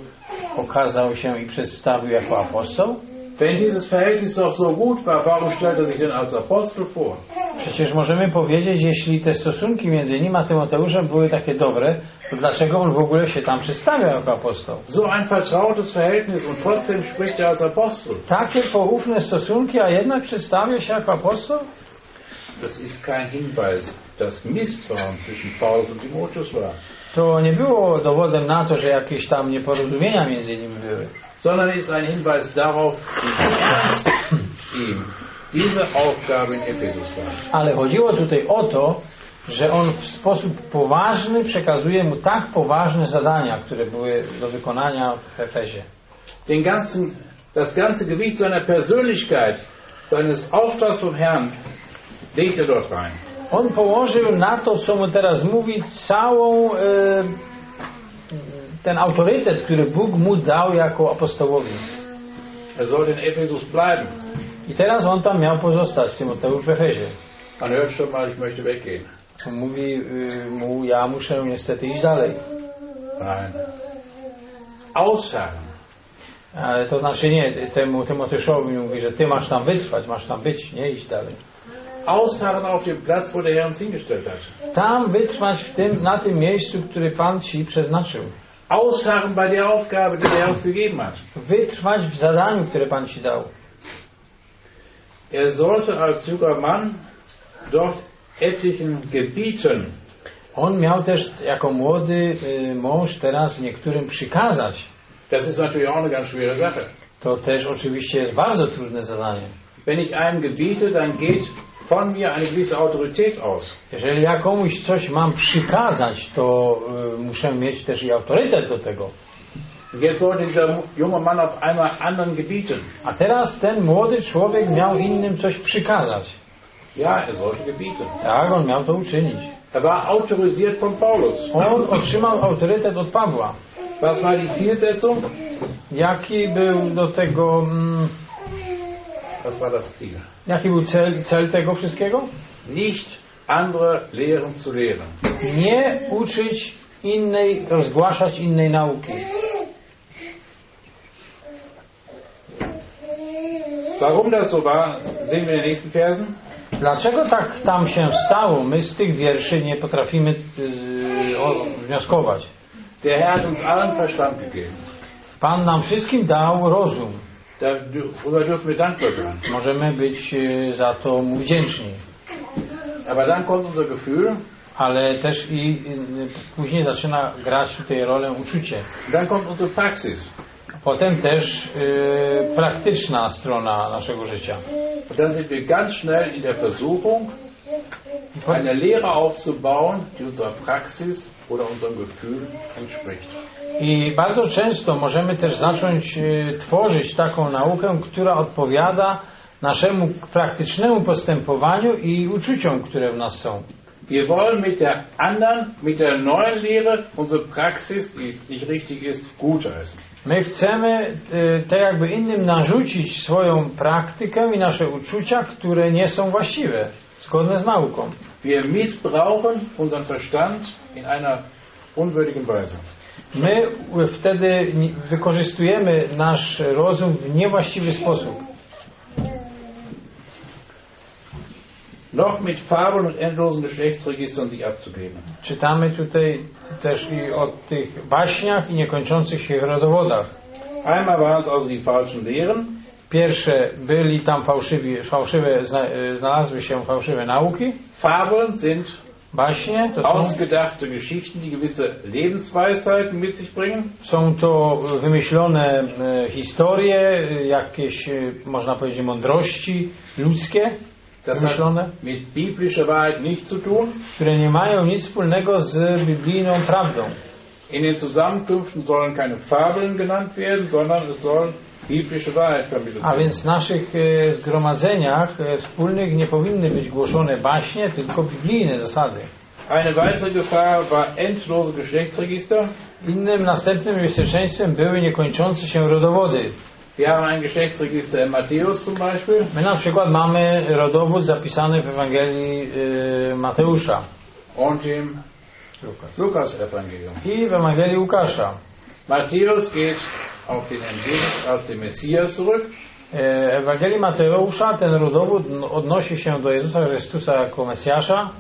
okazał się i przedstawił jako apostoł? Wenn dieses Verhältnis doch so gut war, warum stellt er sich denn als Apostel vor? Przecież możemy powiedzieć, jeśli te stosunki między nim a Tymoteuszem były takie dobre, to dlaczego on w ogóle się tam przedstawia jako apostoł? So ein vertrautes Verhältnis und trotzdem spricht er als Apostel. Takie poufne stosunki, a jednak przedstawia się jako apostoł? Das ist kein Hinweis, dass Misstrauen zwischen Paulus und Timotheus war, To nie było dowodem na to, że jakieś tam nieporozumienia między nimi były. sondern ist ein Hinweis darauf, wie ihm diese Aufgabe in Ephesus war. Ale chodziło tutaj o to, że on w sposób poważny przekazuje mu tak poważne zadania, które były do wykonania w Efezie. Den ganzen, das ganze Gewicht seiner Persönlichkeit, seines Auftrags vom Herrn, legt er dort rein. On położył na to, co mu teraz mówi, całą e, ten autorytet, który Bóg mu dał jako apostołowi. Er sollte in Ephesus bleiben. I teraz on tam miał pozostać, Tymoteusz w Efezie. Man hört schon mal, ich möchte weggehen. Mówi y, mu, ja muszę niestety iść dalej. Ale to znaczy nie, temu Tymoteuszowi mówi, że ty masz tam wytrwać, masz tam być, nie iść dalej. Ausharren auf dem Platz, wo der Herr uns hingestellt hat. Tam wytrwać w tym, na tym miejscu, który Pan ci przeznaczył. Ausharren bei der Aufgabe, die der Herr uns gegeben hat. Wytrwać w zadaniu, które Pan ci dał. Er sollte als junger Mann dort etlichen gebieten. On miał też jako młody y, mąż teraz niektórym przykazać. Das ist natürlich auch eine ganz schwere Sache. To też oczywiście jest bardzo trudne zadanie. Wenn ich einem gebiete, dann geht von mir eine gewisse Autorität aus. Jeżeli ja komuś coś mam przykazać, to y, muszę mieć też i autorytet do tego. Jetzt sollte dieser junge Mann auf einmal anderen gebieten. A teraz ten młody człowiek miał innym coś przykazać. Ja, er sollte gebieten. Tak, on miał to uczynić. Er war autorisiert von Paulus. On otrzymał autorytet od Pawła. Was war die Zielsetzung? Jaki był do tego, mm, Was war das Ziel? jaki był cel, cel tego wszystkiego? Nicht andere Lehren zu lehren. Nie uczyć innej, rozgłaszać innej nauki. Warum das so war, sehen wir in den nächsten Versen. Dlaczego tak tam się stało? My z tych wierszy nie potrafimy yy, o, wnioskować. Der Herr uns allen Verstand gegeben. Pan nam wszystkim dał rozum. Darüber dürfen wir dankbar sein. Możemy być yy, za to mu wdzięczni. Aber dann kommt unser Gefühl, Ale też i yy, później zaczyna grać tutaj rolę uczucie. dann kommt unsere Praxis. Potem też yy, praktyczna strona naszego życia. Und dann sind wir ganz schnell in der Versuchung, eine Lehre aufzubauen, die unserer Praxis oder unserem Gefühl entspricht. I bardzo często możemy też zacząć y, tworzyć taką naukę, która odpowiada naszemu praktycznemu postępowaniu i uczuciom, które w nas są. Wir wollen mit der anderen, mit der neuen Lehre unsere Praxis, die nicht richtig ist, gutheißen. My chcemy y, tak jakby innym narzucić swoją praktykę i nasze uczucia, które nie są właściwe, zgodne z nauką. Wir missbrauchen unseren Verstand in einer unwürdigen Weise. My wtedy wykorzystujemy nasz rozum w niewłaściwy sposób. Noch mit Fabeln und endlosen Geschlechtsregistern sich abzugeben. Czytamy tutaj też i o tych baśniach i niekończących się rodowodach. Einmal waren es also die falschen Lehren, Pierwsze, byli tam fałszywi, fałszywe, e, znalazły się fałszywe nauki, Fabeln sind baśnie, to ausgedachte Geschichten, die gewisse Lebensweisheiten mit sich bringen. są to wymyślone e, historie, e, jakieś, można powiedzieć, mądrości ludzkie, Das mit biblischer Wahrheit nichts zu tun. które nie mają nic wspólnego z biblijną prawdą. In den Zusammenkünften sollen keine Fabeln genannt werden, sondern es biblische Wahrheit vermittelt A werden. więc w naszych e, zgromadzeniach e, wspólnych nie powinny być głoszone baśnie, tylko biblijne zasady. Eine weitere Gefahr war endlose Geschlechtsregister. Innym następnym niebezpieczeństwem były niekończące się rodowody. Wir haben ein Geschlechtsregister in Matthäus zum Beispiel. My na przykład mamy rodowód zapisany w Ewangelii y, Mateusza und im Lukas-Evangelium. i w Ewangelii Łukasza. Matthäus geht auf den Jesus als den Messias zurück. E, Ewangelii Mateusza ten rodowód odnosi się do Jezusa Chrystusa jako Mesjasza.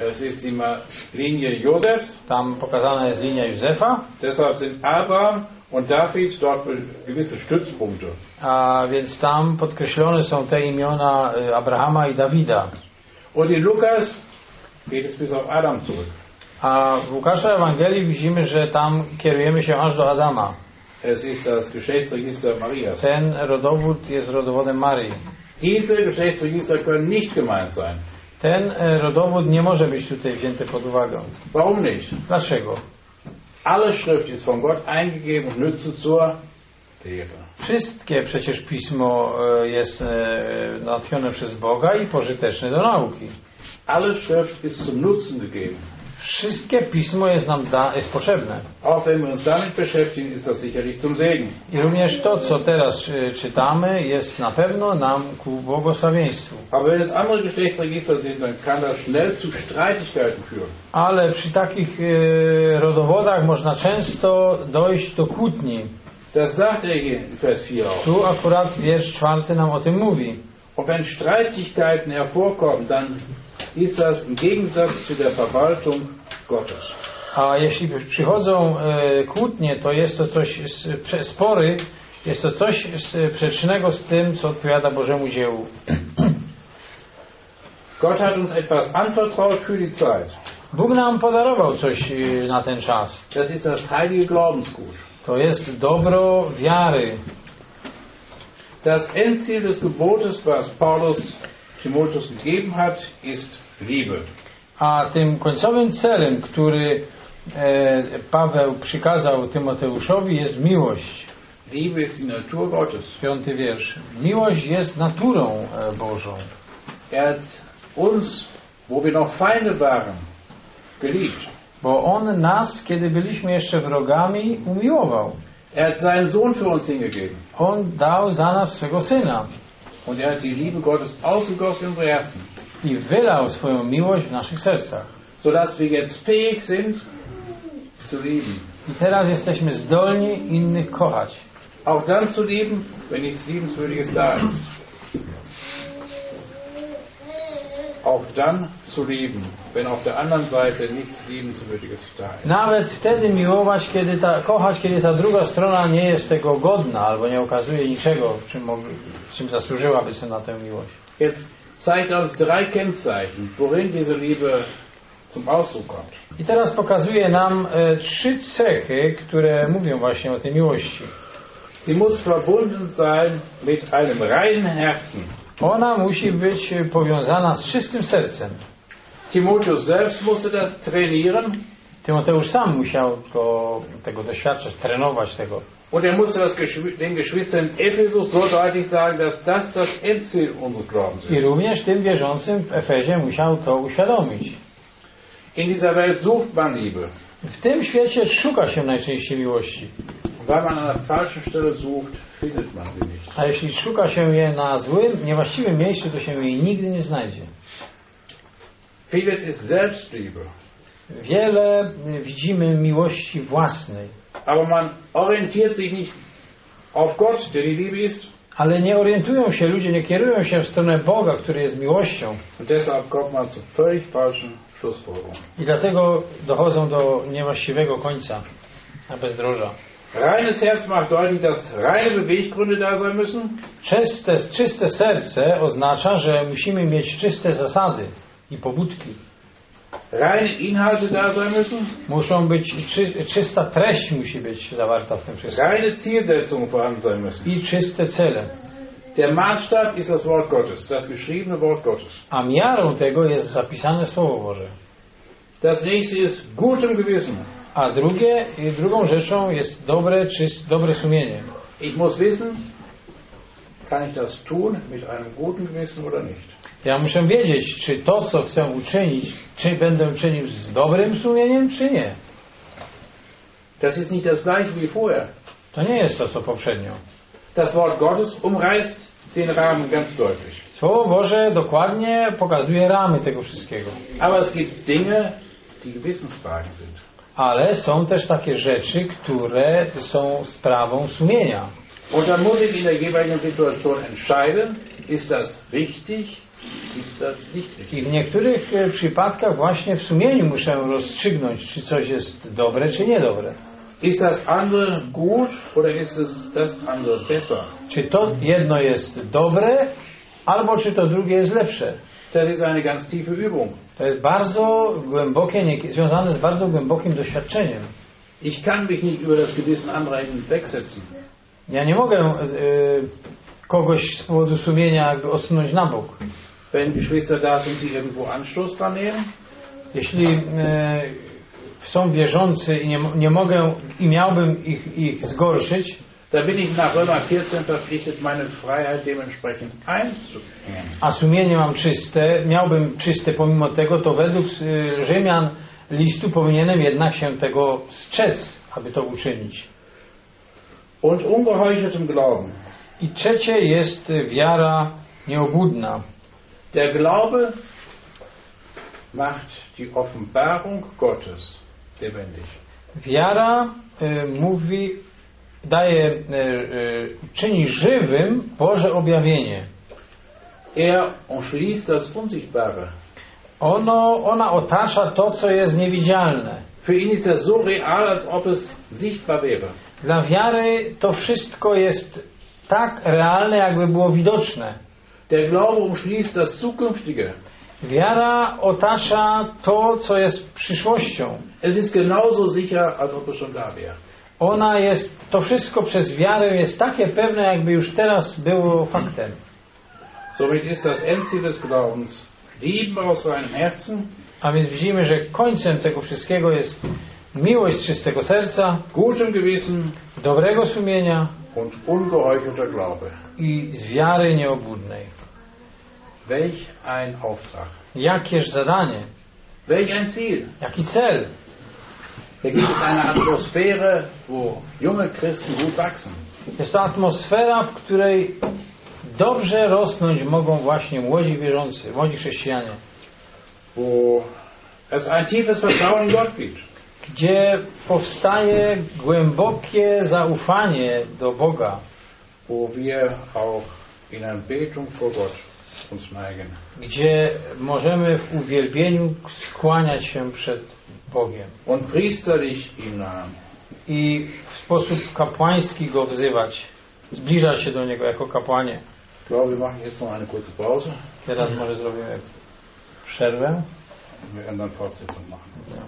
Es ist Ma- Linie Josefs. Tam pokazana jest linia Józefa, Deshalb sind Abraham und David dort be- gewisse Stützpunkte. a więc tam podkreślone są te imiona y, Abrahama i Dawida. Und in Lukas geht es bis auf Adam zurück. A w Łukasza Ewangelii widzimy, że tam kierujemy się aż do Adama. Es ist das Geschlechtsregister Marias. Ten rodowód jest rodowodem Maryi. Diese Geschlechtsregister können nicht gemeint sein. Ten e, rodowód nie może być tutaj wzięty pod uwagę. Warum nicht? Dlaczego? Alle Schrift ist von Gott eingegeben und nütze zur Lehre. Wszystkie przecież pismo e, jest e, natchnione przez Boga i pożyteczne do nauki. Alle Schrift ist zum Nutzen gegeben. Wszystkie pismo jest nam da, jest potrzebne. I również to, co teraz e, czytamy, jest na pewno nam ku błogosławieństwu. Ale przy takich e, rodowodach można często dojść do kłótni. Das sagt er hier in Vers 4 auch. Tu akurat wiersz czwarty nam o tym mówi. Und wenn Streitigkeiten hervorkommen, dann ist das im Gegensatz zu der Verwaltung Gottes. A jeśli przychodzą e, kłótnie, to jest to coś, prze- spory, jest to coś sprzecznego z tym, co odpowiada Bożemu dziełu. [CLEARS THROAT] Gott hat uns etwas anvertraut für die Zeit. Bóg nam podarował coś e, na ten czas. Das ist das heilige Glaubensgut. To jest dobro wiary. Das Endziel des Gebotes, was Paulus Timotheus gegeben hat, ist Liebe. A tym końcowym celem, który e, Paweł przykazał Tymoteuszowi jest miłość. Liebe ist die Natur Gottes. Piąty wiersz. Miłość jest naturą e, Bożą. Er hat uns, wo wir noch Feinde waren, geliebt. Bo On nas, kiedy byliśmy jeszcze wrogami, umiłował. Er hat seinen Sohn für uns hingegeben. On dał za nas swego Syna Und er hat die Liebe Gottes ausgegossen in unsere Herzen, i wylał swoją miłość w naszych sercach. sodass wir jetzt fähig sind, zu lieben. I teraz jesteśmy zdolni innych kochać. Auch dann zu lieben, wenn nichts Liebenswürdiges da ist. Auch dann zu lieben, wenn auf der anderen Seite nichts Liebenswürdiges da ist. Nawet wtedy miłować, kiedy ta, kochać, kiedy ta druga strona nie jest tego godna albo nie okazuje niczego, czym, czym zasłużyłaby sobie na tę miłość. Jetzt zeigt uns drei Kennzeichen, worin diese Liebe zum Ausdruck kommt. I teraz pokazuje nam e, trzy cechy, które mówią właśnie o tej miłości. Sie muss verbunden sein mit einem reinen Herzen. Ona musi być powiązana z czystym sercem. Timotheus selbst musste das trainieren Tymoteusz sam musiał to, tego doświadczać, trenować tego. Und er musste Geschw- den Geschwistern in Ephesus deutlich sagen, dass das das Endziel unseres Glaubens I ist. również tym wierzącym w Efezie musiał to uświadomić. In dieser Welt sucht man Liebe. W tym świecie szuka się najczęściej miłości. Weil man an der falschen Stelle sucht, findet man sie nicht. A jeśli szuka się je na złym, niewłaściwym miejscu, to się jej nigdy nie znajdzie. Vieles ist Selbstliebe. Wiele widzimy miłości własnej, Aber man orientiert sich nicht auf Gott, der die Liebe ist. ale nie orientują się ludzie, nie kierują się w stronę Boga, który jest miłością. Und deshalb kommt man zu völlig falschen Schlussfolgerungen. I dlatego dochodzą do niewłaściwego końca na bezdroża. Reines Herz macht deutlich, dass reine Beweggründe da sein müssen. Czyste, czyste serce oznacza, że musimy mieć czyste zasady i pobudki. Reine Inhalte da sein müssen. Muszą być, czy, czysta treść musi być zawarta w tym wszystkim. Reine Zielsetzungen vorhanden sein müssen. I czyste cele. Der Maßstab ist das Wort Gottes, das geschriebene Wort Gottes. A miarą tego jest zapisane Słowo Boże. Das nächste ist gutem Gewissen. A drugie, drugą rzeczą jest dobre, czyst, dobre sumienie. Ich muss wissen, kann ich das tun mit einem guten Gewissen oder nicht. Ja muszę wiedzieć, czy to, co chcę uczynić, czy będę czynił z dobrym sumieniem, czy nie. Das ist nicht das gleiche wie vorher. To nie jest to, co poprzednio. Das Wort Gottes umreißt den Rahmen ganz deutlich. Słowo Boże dokładnie pokazuje ramy tego wszystkiego. Aber es gibt Dinge, die Gewissensfragen sind. Ale są też takie rzeczy, które są sprawą sumienia. Und dann muss ich in der jeweiligen Situation entscheiden, ist das richtig, ist das nicht richtig. I w niektórych e, przypadkach właśnie w sumieniu muszę rozstrzygnąć, czy coś jest dobre, czy niedobre. Ist das andere gut oder ist es das andere besser? Czy to jedno jest dobre, albo czy to drugie jest lepsze. Das ist eine ganz tiefe Übung. To jest bardzo głębokie, związane z bardzo głębokim doświadczeniem. Ich kann mich nicht über das Gewissen anderer hinwegsetzen. Ja nie mogę e, kogoś z powodu sumienia odsunąć na bok. Wenn Geschwister da sind, die irgendwo Anstoß dran nehmen, Jeśli e, są wierzący i nie, nie mogę i miałbym ich, ich zgorszyć, da bin ich nach Römer 14 verpflichtet, meine Freiheit dementsprechend einzuhängen. a sumienie mam czyste, miałbym czyste pomimo tego, to według e, Rzymian listu powinienem jednak się tego strzec, aby to uczynić. Und ungeheucheltem Glauben. I trzecie jest wiara nieobłudna. Der Glaube macht die Offenbarung Gottes lebendig. Wiara e, mówi, daje, e, e, czyni żywym Boże objawienie. Er umschließt das Unsichtbare. Ono, ona otacza to, co jest niewidzialne. Für ihn ist das so real, als ob es sichtbar wäre. Dla wiary to wszystko jest tak realne, jakby było widoczne. Der Glaube umschließt das Zukünftige. Wiara otacza to, co jest przyszłością. Es ist genauso sicher, als ob es schon da wäre. Ona jest, to wszystko przez wiarę jest takie pewne, jakby już teraz było faktem. Somit ist das Endziel des Glaubens Lieben aus seinem Herzen, A więc widzimy, że końcem tego wszystkiego jest miłość z czystego serca, gutem Gewissen dobrego sumienia und Glaube. i z wiary nieobłudnej. Welch ein Auftrag. Jakież zadanie, Welch ein Ziel. jaki cel. Hier gibt es eine Atmosphäre, wo junge Christen gut wachsen. Jest to atmosfera, w której dobrze rosnąć mogą właśnie młodzi wierzący, młodzi chrześcijanie, wo es ein tiefes Vertrauen in Gott gibt, gdzie powstaje głębokie zaufanie do Boga, wo wir auch in Anbetung vor Gott uns neigen. gdzie możemy w uwielbieniu skłaniać się przed Bogiem Und priesterlich ihm nahen. i w sposób kapłański Go wzywać, zbliżać się do Niego jako kapłanie. Ich glaube, wir machen jetzt noch eine kurze Pause Teraz może zrobimy przerwę. und wir werden dann Fortsetzung machen.